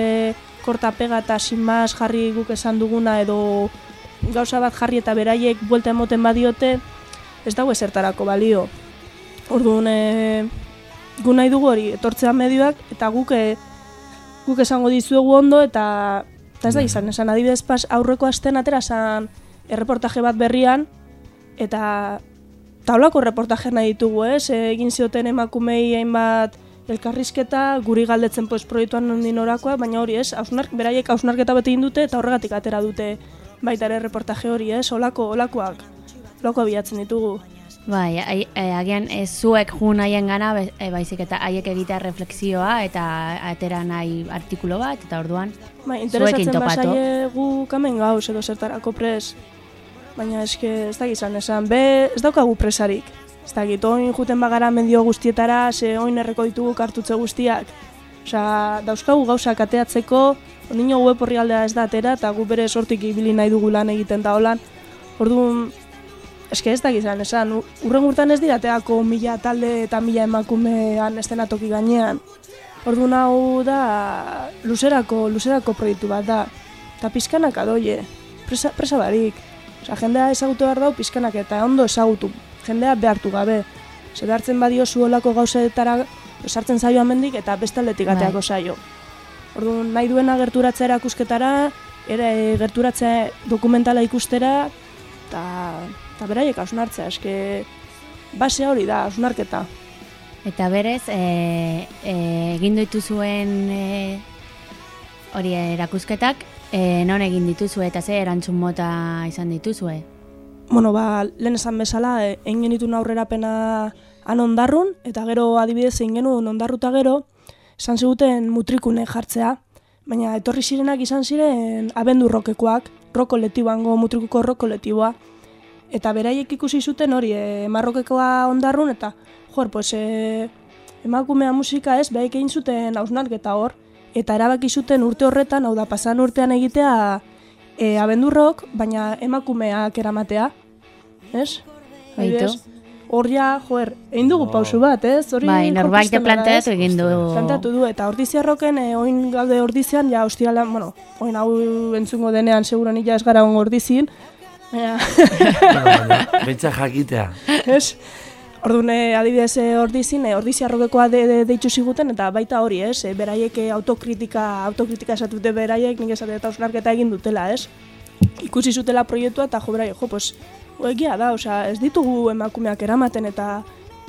kortapega eta sin mas jarri guk esan duguna edo gauza bat jarri eta beraiek buelta emoten badiote, ez dago ezertarako balio. Orduan, e, gu nahi dugu hori etortzea medioak eta guk e, guk esango dizuegu ondo eta eta ez da izan, esan adibidez pas aurreko astean atera esan erreportaje bat berrian eta taulako reportaje nahi ditugu, ez? Egin zioten emakumei hainbat elkarrizketa, guri galdetzen pues, proiektuan nondin orakoa, baina hori ez, hausnark, beraiek hausnarketa bete egin dute eta horregatik atera dute baita ere reportaje hori, ez? Olako, olakoak, olako bilatzen ditugu. Bai, ai, e, agian ez zuek jun haien gana, e, baizik eta haiek egitea reflexioa eta atera nahi artikulo bat, eta orduan. Bai, Zuekin interesatzen topatu. basaie gu kamen gauz edo zertarako pres. Baina eske ez da gizan esan, be ez daukagu presarik. Ez da git, oin juten bagara medio guztietara, ze oin erreko ditugu kartutze guztiak. Osea, dauzkagu gauzak ateatzeko, ondino web horri aldea ez da atera, eta gu bere sortik ibili nahi dugu lan egiten da holan. Orduan, eske ez da gizan esan, urren urtan ez dirateako mila talde eta mila emakumean estenatoki gainean. Orduan hau da luzerako, luzerako proiektu bat da. Eta pizkanak adoie, presa, presa barik. Osa, jendea ezagutu behar dau pizkanak eta ondo ezagutu. Jendea behartu gabe. Ze behartzen badio zuolako gauzetara sartzen zaio amendik eta beste aldetik Bai. ateako zaio. Orduan nahi duena gerturatzea erakusketara, ere gerturatzea dokumentala ikustera, eta eta beraiek hausnartzea, eske base hori da, hausnarketa. Eta berez, e, e, egin dituzuen e, hori erakusketak, e, non egin dituzue eta ze erantzun mota izan dituzue? bueno, ba, lehen esan bezala, e, egin genituen aurrerapena han ondarrun, eta gero adibidez egin genuen ondarruta gero, esan ziguten mutrikune jartzea, baina etorri zirenak izan ziren abendu rokekoak, rock kolektiboango mutrikuko rock kolektiboa, eta beraiek ikusi zuten hori, e, marrokekoa ondarrun, eta, joer, pues, e, emakumea musika ez, behaik egin zuten hausnarketa hor, eta erabaki zuten urte horretan, hau da, pasan urtean egitea e, abendurrok, baina emakumeak eramatea, ez? Adibidez, Hor ja, joer, egin dugu pausu bat, ez? Hori Bai, norbait planteatu egin du. Plantatu du, eta ordiziarroken, e, oin gaude ordizian, ja, ostirala, bueno, oin hau entzungo denean, seguran ila ez gara ordizin, baina, jakitea. ez? Orduan, eh, adibidez, eh, ordizin, eh, ordiziarrokekoa de, de, deitzu ziguten, eta baita hori, ez? Beraiek autokritika, autokritika esatute beraiek, nik esate eta ausnarketa egin dutela, ez? Ikusi zutela proiektua, eta jo, beraiek, jo, pues, egia da, osea, ez ditugu emakumeak eramaten, eta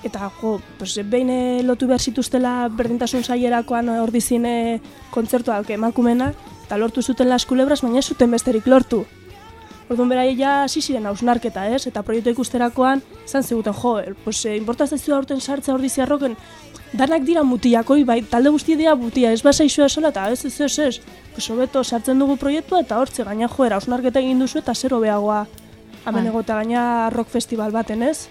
eta jo, pues, behin eh, lotu behar zituztela berdintasun sailerakoan eh, ordizin eh, kontzertuak emakumena, eta lortu zuten las kulebras, baina ez zuten besterik lortu. Orduan beraie ja hasi ziren hausnarketa, ez? Eta proiektu ikusterakoan izan ziguten, jo, eh, pues, eh, importaz ez aurten sartza ordiziarroken, danak dira mutiak, oi, bai, talde guzti dira mutia, ez basaizua esola, eta ez, ez, ez, ez. Pues, hobeto sartzen dugu proiektua, eta hortze gaina joera, hausnarketa egin duzu, eta zer hobeagoa hemen Bai. egota gaina rock festival baten, ez?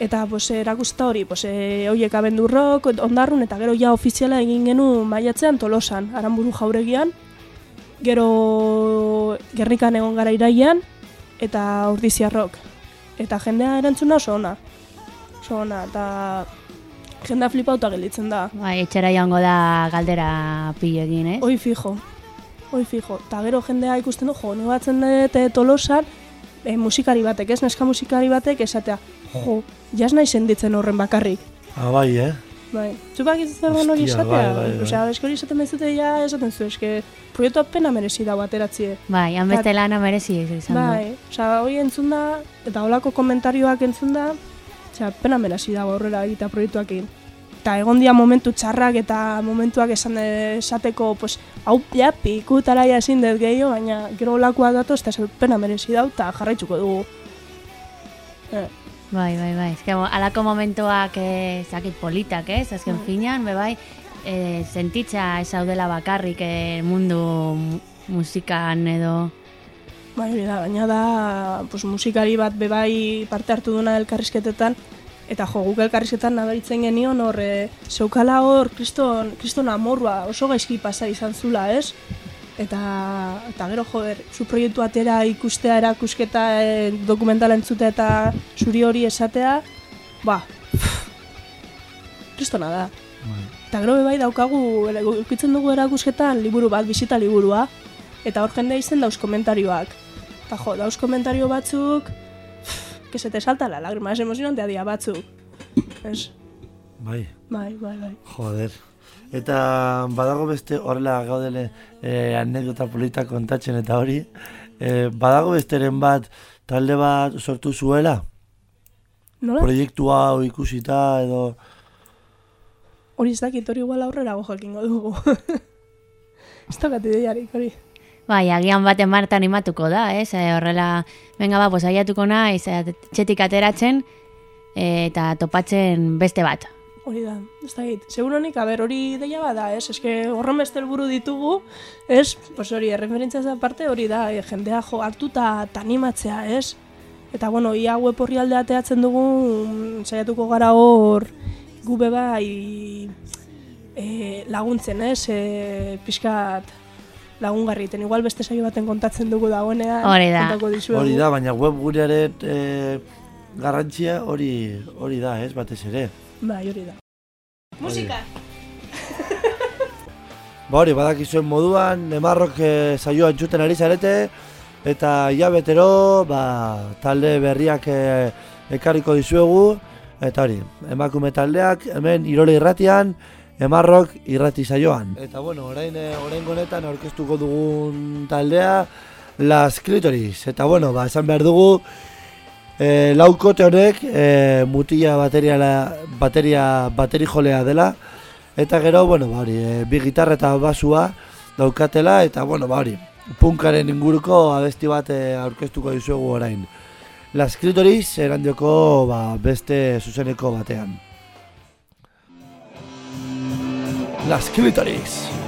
Eta, pues, erakusta hori, pues, e, hoiek abendu rock, ondarrun, eta gero ja ofiziala egin genu maiatzean tolosan, aranburu jauregian, gero gernikan egon gara iraian, eta ordiziarrok. Eta jendea erantzuna oso ona. Oso ona, eta jendea flipauta gelditzen da. Bai, etxera joango da galdera pilo egin, ez? Oi fijo, oi fijo. Eta gero jendea ikusten du, jo, ni batzen dut eh, tolosan, e, musikari batek, ez, neska musikari batek, esatea, jo, jas nahi senditzen horren bakarrik. Ah, bai, eh? Bai, zupak ez zer den hori esatea? bai, bai, bai. Osea, eski hori esaten bezute ja esaten zu, eske proiektua pena merezi dago ateratzie. Bai, han beste lana merezi izan. Bai, osea, hori entzun da, eta holako komentarioak entzun da, osea, pena merezi dago aurrera egitea proiektuak egin. Eta egon dia momentu txarrak eta momentuak esan esateko, pues, hau ja pikutara ja ezin dut gehiago, baina gero holakoa datoz, eta pena merezi dau, eta jarraitzuko dugu. Eh, Bai, bai, bai. Ez que alako momentuak eh, zakit politak, ez? Azken finean, be bai, eh, sentitza ez daudela bakarrik eh, mundu mu- musikan edo... Bai, da, baina da, pues, musikari bat bebai parte hartu duna elkarrizketetan, eta jo, guk elkarrizketan nabaritzen genion hor, e, zeukala hor, kriston, kriston amorua oso gaizki pasa izan zula, ez? Eta, eta gero, joder, zu proiektu atera ikustea, erakusketa, e, dokumentala entzutea eta zuri hori esatea, ba, kristona da. Eta gero bebai daukagu, ukitzen dugu erakusketan liburu bat, bisita liburua, eta hor jendea izen dauz komentarioak. Eta jo, dauz komentario batzuk, que se te salta la lágrima, es emocionante dia batzuk. Ez? Bai, Bai, bai, bai. joder. Eta badago beste horrela gaudele eh, anekdota polita kontatzen eta hori. Eh, badago besteren bat talde bat sortu zuela? Nola? Proiektu hau ikusita edo... Hori ez dakit, hori igual aurrerago jakingo dugu. <laughs> ez dakat ideiarik hori. Bai, agian baten bat animatuko da, ez? E, horrela, benga ba, pues, aiatuko naiz, e, txetik ateratzen, e, eta topatzen beste bat. Hori da, ez dakit. Seguronik, aber, hori ideia bada, ez? Eske horren beste helburu ditugu, ez? Pues hori, erreferentzia aparte hori da, e, jendea jo hartuta eta animatzea, ez? Eta, bueno, ia web horri aldea teatzen dugu, mm, saiatuko gara hor, gube bai e, laguntzen, ez? E, pixkat lagungarri, ten igual beste saio baten kontatzen dugu dagoenean. Hori da. Hori da, baina web gurearen eh, garrantzia hori hori da, ez, batez ere. Bai, hori da. Musika! Ba hori, badakizuen moduan, emarrok eh, saioa entzuten ari zarete, eta ja betero, ba, talde berriak eh, ekarriko dizuegu, eta hori, emakume taldeak, hemen irole irratian, emarrok irrati saioan. Eta bueno, orain, eh, orain honetan aurkeztuko dugun taldea, Las Clitoris, eta bueno, ba, esan behar dugu, E, laukote honek e, mutila bateria, bateria, bateri jolea dela eta gero, bueno, ba hori, e, bi gitarra eta basua daukatela eta, bueno, ba hori, punkaren inguruko abesti bat e, aurkeztuko dizuegu orain. Las Clitoris erandioko ba, beste zuzeneko batean. Las Clitoris.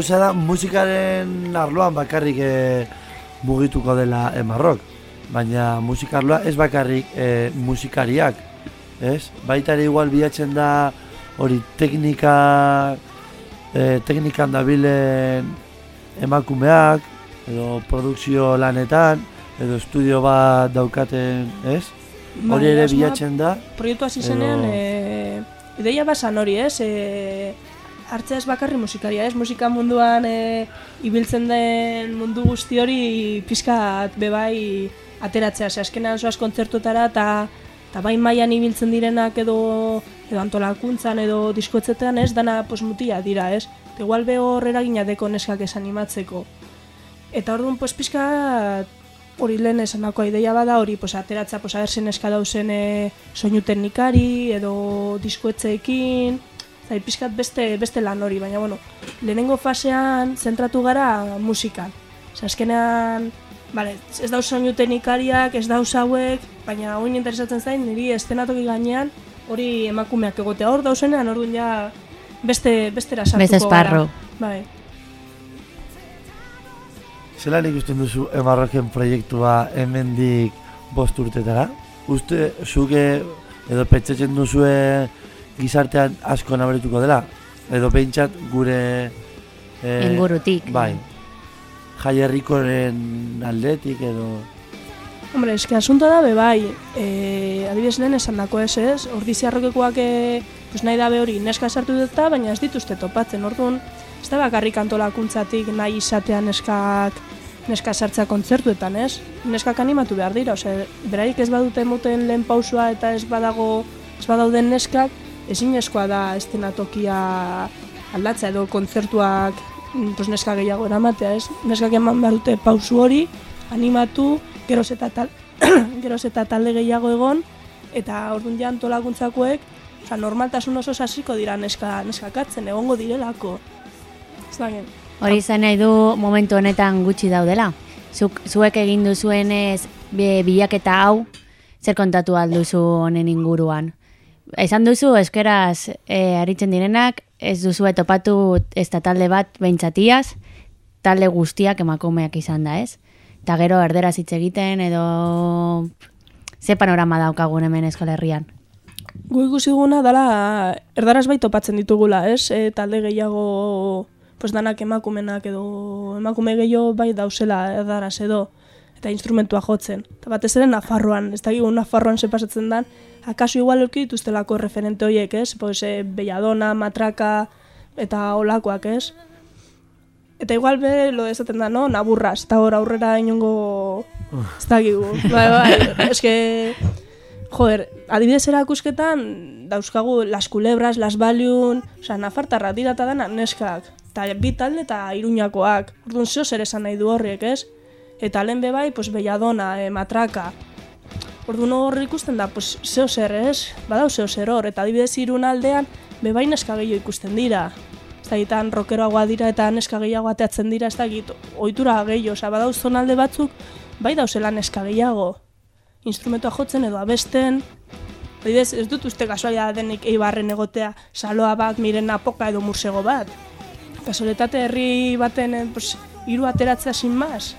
Gauza da, musikaren arloan bakarrik e, mugituko dela emarrok. Baina musika arloa ez bakarrik e, musikariak ez? Baita ere igual bilatzen da hori teknika e, teknikan dabilen emakumeak edo produkzio lanetan edo estudio bat daukaten, ez? Hori Bai, ere asmoa bilatzen da. Proiektu hasi zenean, Edo- e, ideia basan hori, ez? E, hartzea ez bakarri musikaria, ez? Musika munduan e, ibiltzen den mundu guzti hori pizkat bebai ateratzea, ze azkenean zoaz kontzertuetara eta eta bai mailan ibiltzen direnak edo edo antolakuntzan edo diskoetzetan ez, dana pues, mutia dira, ez? Eta igual be hor eragina deko neskak ez animatzeko. Eta orduan, pues, pizka hori lehen esanako ideia bada hori, pues, ateratzea, pues, abertzen eska dauzen e, soinu teknikari edo diskoetzeekin, zai, pizkat beste, beste lan hori, baina, bueno, lehenengo fasean zentratu gara musikan. Osa, azkenean, Vale, ez dauz soinu teknikariak, ez dauz hauek, baina oin interesatzen zain, niri estenatoki gainean hori emakumeak egotea hor dauzenean, orduan ja beste, bestera sartuko Beste esparru. gara. Bai. Zelan ikusten duzu emarroken proiektua hemendik bost urtetara? Uste, zuke edo pentsatzen duzue gizartean asko nabarituko dela? Edo pentsat gure... eh, Ingurutik. Bai. Jaierrikoren aldetik edo... Hombre, eske asunto da be bai, e, adibidez lehen esan dako ez ez, ordizi arrokekoak e, pues nahi dabe hori neska sartu dut baina ez dituzte topatzen, orduan, ez da bakarrik antolakuntzatik nahi izatean neskak neska sartzea kontzertuetan, ez? Neskak animatu behar dira, ose, beraik ez badute moten lehen pausua eta ez badago, ez badauden neskak, ezinezkoa da estenatokia aldatzea edo kontzertuak mm, pues neska gehiago eramatea, ez? Neskak eman behar dute pausu hori, animatu, geroz eta, tal, <clears throat> geroz eta talde gehiago egon, eta orduan ja antolakuntzakoek, oza, normaltasun oso hasiko dira neska, neskakatzen, egongo direlako. Ez. Hori izan nahi du momentu honetan gutxi daudela. Zuk, zuek egin duzuenez bi- bilaketa hau, zer kontatu alduzu honen inguruan. Esan duzu, eskeraz e, aritzen direnak, ez duzu topatu ez da talde bat behintzatiaz, talde guztiak emakumeak izan da, ez? Eta gero erderaz hitz egiten edo ze panorama daukagun hemen Euskal Herrian. Gu ikusi duguna dala erdaraz bai topatzen ditugula, ez? E, talde gehiago pues danak emakumenak edo emakume gehiago bai dauzela erdaraz edo eta instrumentua jotzen. Eta batez ere Nafarroan, ez dakigu Nafarroan ze pasatzen dan, akaso igual euki dituztelako referente horiek, ez? Pues, e, Belladona, Matraka eta olakoak, ez? Eta igual be, lo esaten da, no? Naburras, eta hor aurrera inongo... Ez dakigu. <laughs> bai, bai, eske... Joder, adibidez erakusketan dauzkagu Las Culebras, Las Valium, osea, Nafartarra dira eta dana neskak. Eta bi talde eta iruñakoak. Orduan zeo zer esan nahi du horriek, ez? Eta lehen be bai, pues, Belladona, e, Matraka. Orduan hor ikusten da, pues, zeo zer, ez? Badau zeo zer hor. Eta adibidez irun aldean, be bai neska gehiago ikusten dira. Ez dakitan rokeroagoa dira eta neska gehiago ateatzen dira, ez dakit, ohitura gehiago, osea, badau zonalde batzuk, bai dauzela neska gehiago instrumentua jotzen edo abesten. Adibidez, ez dut uste kasualia denik eibarren egotea saloa bat, miren apoka edo mursego bat. Kasualitate herri baten eh, pues, hiru ateratzea sin mas.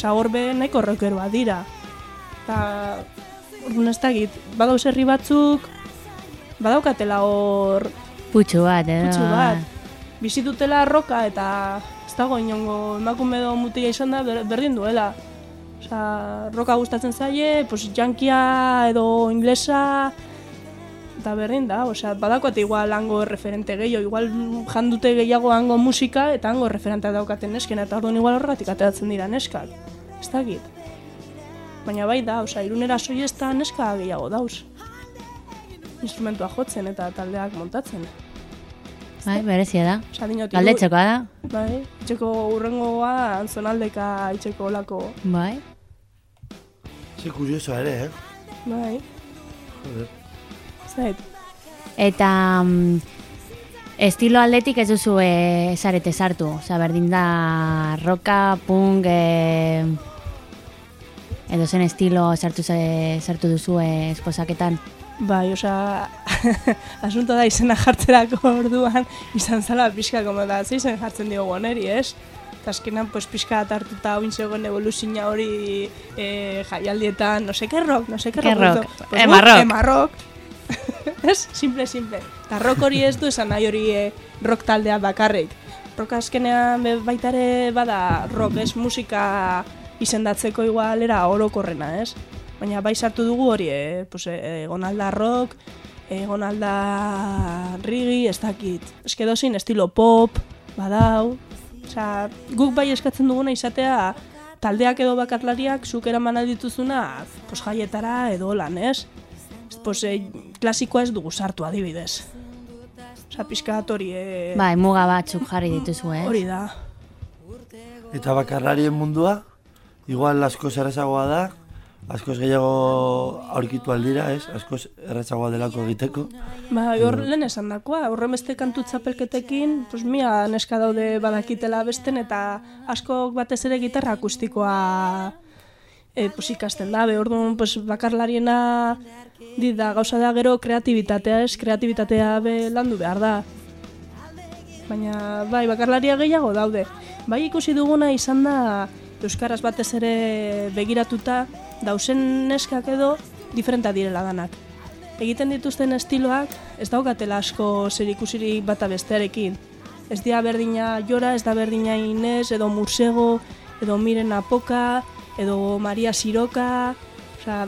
Osa, hor be nahiko rockeroa dira. Eta, orduan ez dakit, badauz herri batzuk, badaukatela hor Putxu bat, edo... putzu bat. Bizi dutela roka eta ez dago inongo emakume edo mutila izan da ber- berdin duela. Osa, roka gustatzen zaie, pues jankia edo inglesa eta berdin da, osea, badakoate igual hango referente gehiago, igual jandute gehiago hango musika eta hango referentea daukaten nesken, eta orduan igual horregatik ateratzen dira neskak. Ez dakit. Baina bai da, osea, irunera soi ez da neska gehiago dauz. Instrumentua jotzen eta taldeak montatzen. Bai, berezia da. Osea, dinot, Galdetzekoa da. Bai, itxeko urrengoa antzonaldeka itxeko olako. Bai. Ze kurioso ere, eh? Bai, Joder. Zait. Eta mm, estilo aldetik ez duzu e, zarete sartu. Osa, berdin da roka, punk, e, edo zen estilo sartu, sartu duzu e, esposaketan. Bai, osea, <laughs> asunto da izena jartzerako orduan izan zala pixka komo da, ze izen jartzen diogu oneri, ez? Eta azkenan, pues, pixka bat hartuta oin zegoen evoluzina hori e, jaialdietan, no seke rock, no seke Ke rock. Pues, <laughs> ez? Simple, simple. Eta rock hori ez du esan nahi hori eh, rock taldea bakarrik. Rock azkenean be- baita ere bada rock, ez? Musika izendatzeko igual era orokorrena, ez? Baina bai sartu dugu hori, eh? pues, eh, egon alda rock, egon alda rigi, ez dakit. Ez que dozin estilo pop, badau. Osea, guk bai eskatzen duguna izatea taldeak edo bakarlariak zuk eraman dituzuna pues, jaietara edo lan, ez? Pues, eh, klasikoa ez dugu sartu adibidez. Osa, pixka bat hori, eh, Bai, muga batzuk jarri dituzu, eh? hori da. Eta bakarlarien mundua, igual askoz errazagoa da, askoz gehiago aurkitu aldira, ez? Askoz errazagoa delako egiteko. Ba, hor lehen esan dakoa, horren beste kantu txapelketekin, pues, mia neska daude badakitela besten, eta askok batez ere gitarra akustikoa e, pues, ikasten da, orduan pues, bakarlariena dit da, gauza da gero kreatibitatea ez, kreatibitatea be landu behar da. Baina, bai, bakarlaria gehiago daude. Bai ikusi duguna izan da, Euskaraz batez ere begiratuta, dausen neskak edo, diferenta direla danak egiten dituzten estiloak ez daukatela asko zer ikusirik bata bestearekin. Ez dira berdina Jora, ez da berdina Inez, edo Mursego, edo Miren Apoka, edo Maria Siroka, osea,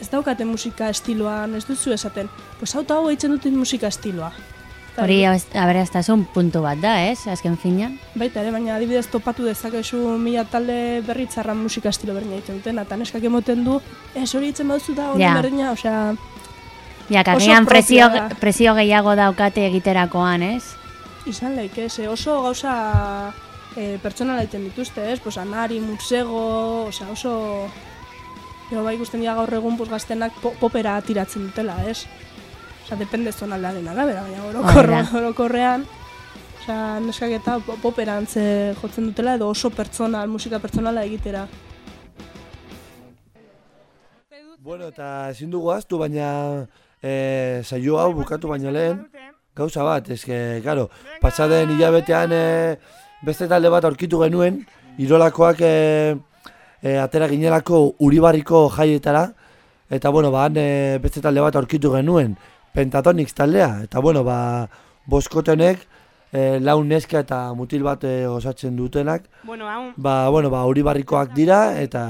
ez daukate musika estiloan, ez duzu esaten, pues hau hau egiten duten musika estiloa. Hori aberaztasun puntu bat da, ez? Azken finean. Baita ere, baina adibidez topatu dezakezu mila talde berritzarran musika estilo berdina egiten duten, eta neskak emoten du, ez hori egiten baduzu da, hori Ja. berdina, osea, Ja, kagian propioa presio, da. presio gehiago daukate egiterakoan, ez? izan leik, ez, oso gauza e, pertsonala egiten dituzte, ez, pues, anari, mutsego, osea, oso... Gero bai ikusten dira gaur egun pues, gaztenak po popera tiratzen dutela, ez? Osea, depende zonaldearen arabera, baina orokor, Hori da. orokorrean, osea, neskak eta po- poperantz eh, jotzen dutela edo oso pertsonal, musika pertsonala egitera. Bueno, eta ezin dugu aztu, baina e, saio hau bukatu baino lehen, gauza bat, eske, karo, pasaden hilabetean e, beste talde bat aurkitu genuen, irolakoak e, e, atera ginelako uribarriko jaietara, eta bueno, ba, han, e, beste talde bat aurkitu genuen, Pentatonix taldea, eta bueno, ba, boskotenek, e, lau neska eta mutil bat e, osatzen dutenak, Bueno, hau, ba, bueno, ba, uribarrikoak dira, eta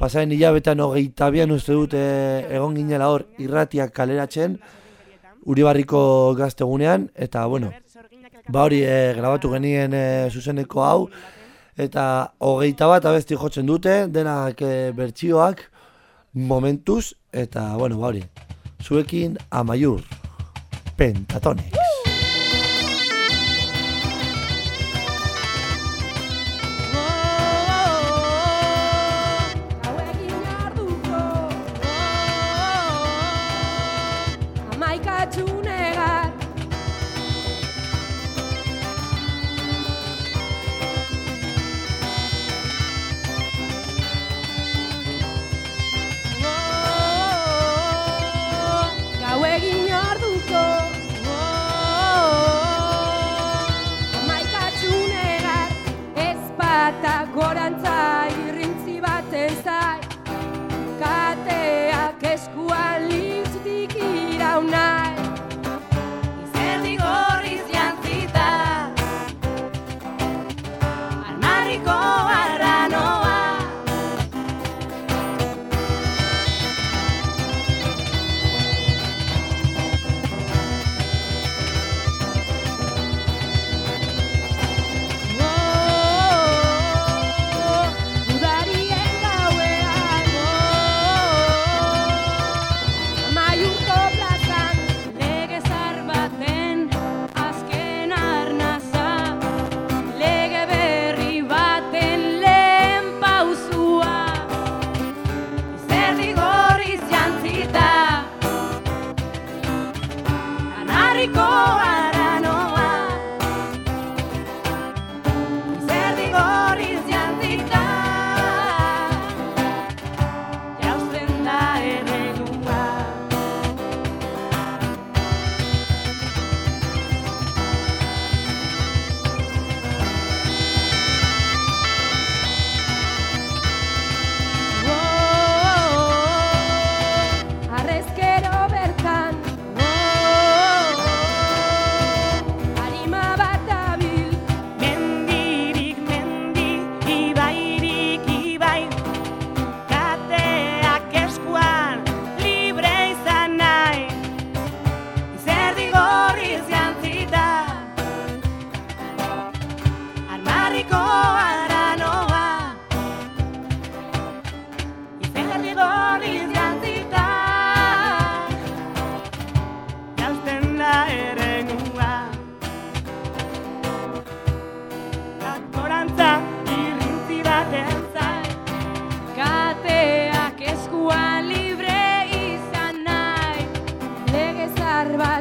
pasaren hilabetan hogeita bian uste dute egon ginela hor irratiak kaleratzen Uribarriko gaztegunean, eta bueno, ba hori e, grabatu genien e, zuzeneko hau, eta hogeita bat abesti jotzen dute, denak e, bertsioak momentuz, eta bueno, ba hori, zuekin amaiur, pentatonic. agora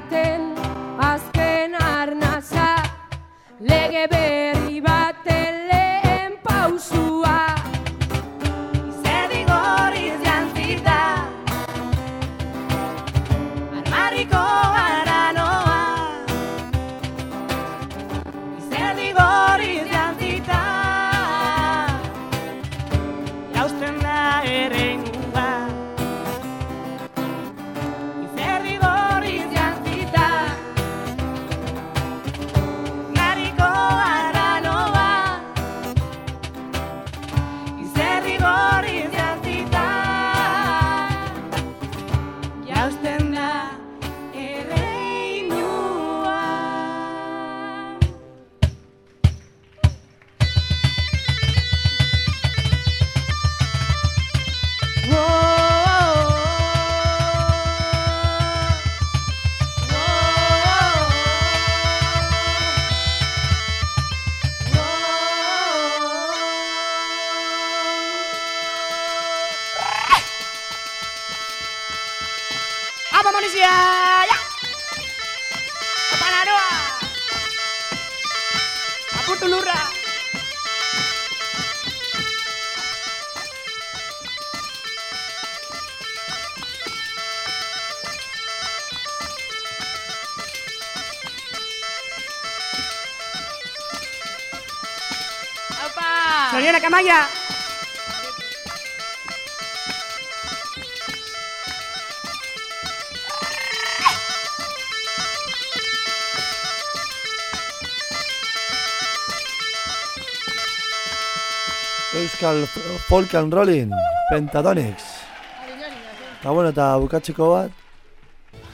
baten azken arnaza lege behar Kamaya. Euskal Folk and Rolling, Pentatonics. Eta bueno, eta bukatzeko bat,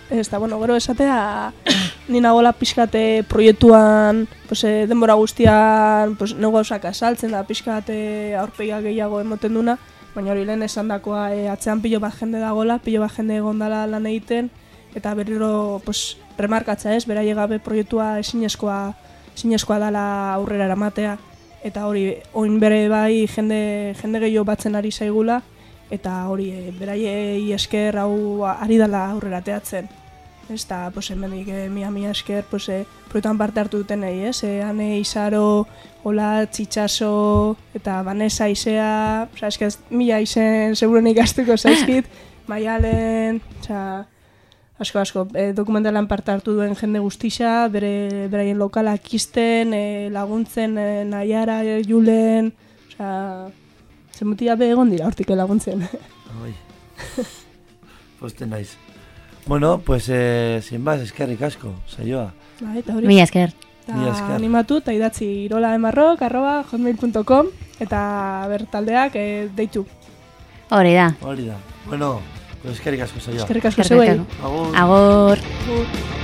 Ez da, bueno, gero esatea, <clears throat> ni nagola pixkate proiektuan, pues, eh, denbora guztian, pues, nego gauzak asaltzen da, pixkate aurpegia gehiago emoten duna, baina hori lehen esan dakoa, eh, atzean pilo bat jende dagola, pilo bat jende egondala lan egiten, eta berriro, pues, remarkatza ez, beraie gabe proiektua ezinezkoa, ezinezkoa dala aurrera eramatea, eta hori, oin bere bai jende, jende gehiago batzen ari zaigula, eta hori e, beraiei esker hau ari dela aurrera teatzen. Ez da, pues, hemendik e, mia mia esker, pues, e, proietuan parte hartu dutenei, ez? E, ane Izaro, Ola, Txitsaso, eta Vanessa Izea, oza, eske ez mila izen seguren ikastuko <laughs> zaizkit, Maialen, oza, asko asko, e, dokumentalan parte hartu duen jende guztisa, bere beraien lokalak izten, e, laguntzen, e, Naiara, Julen, oza, zemutia be egon dira hortik laguntzen. Bai. Posten naiz. Bueno, pues, eh, sin más, eskerrik asko, saioa. Ba, eta hori. Mila esker. Mila esker. animatu eta idatzi irola emarrok, arroba, hotmail.com, eta ber taldeak e, deitu. Hori da. Hori da. Bueno, pues eskerrik asko saioa. Eskerrik asko zeuei. Agur. Agur. Agur.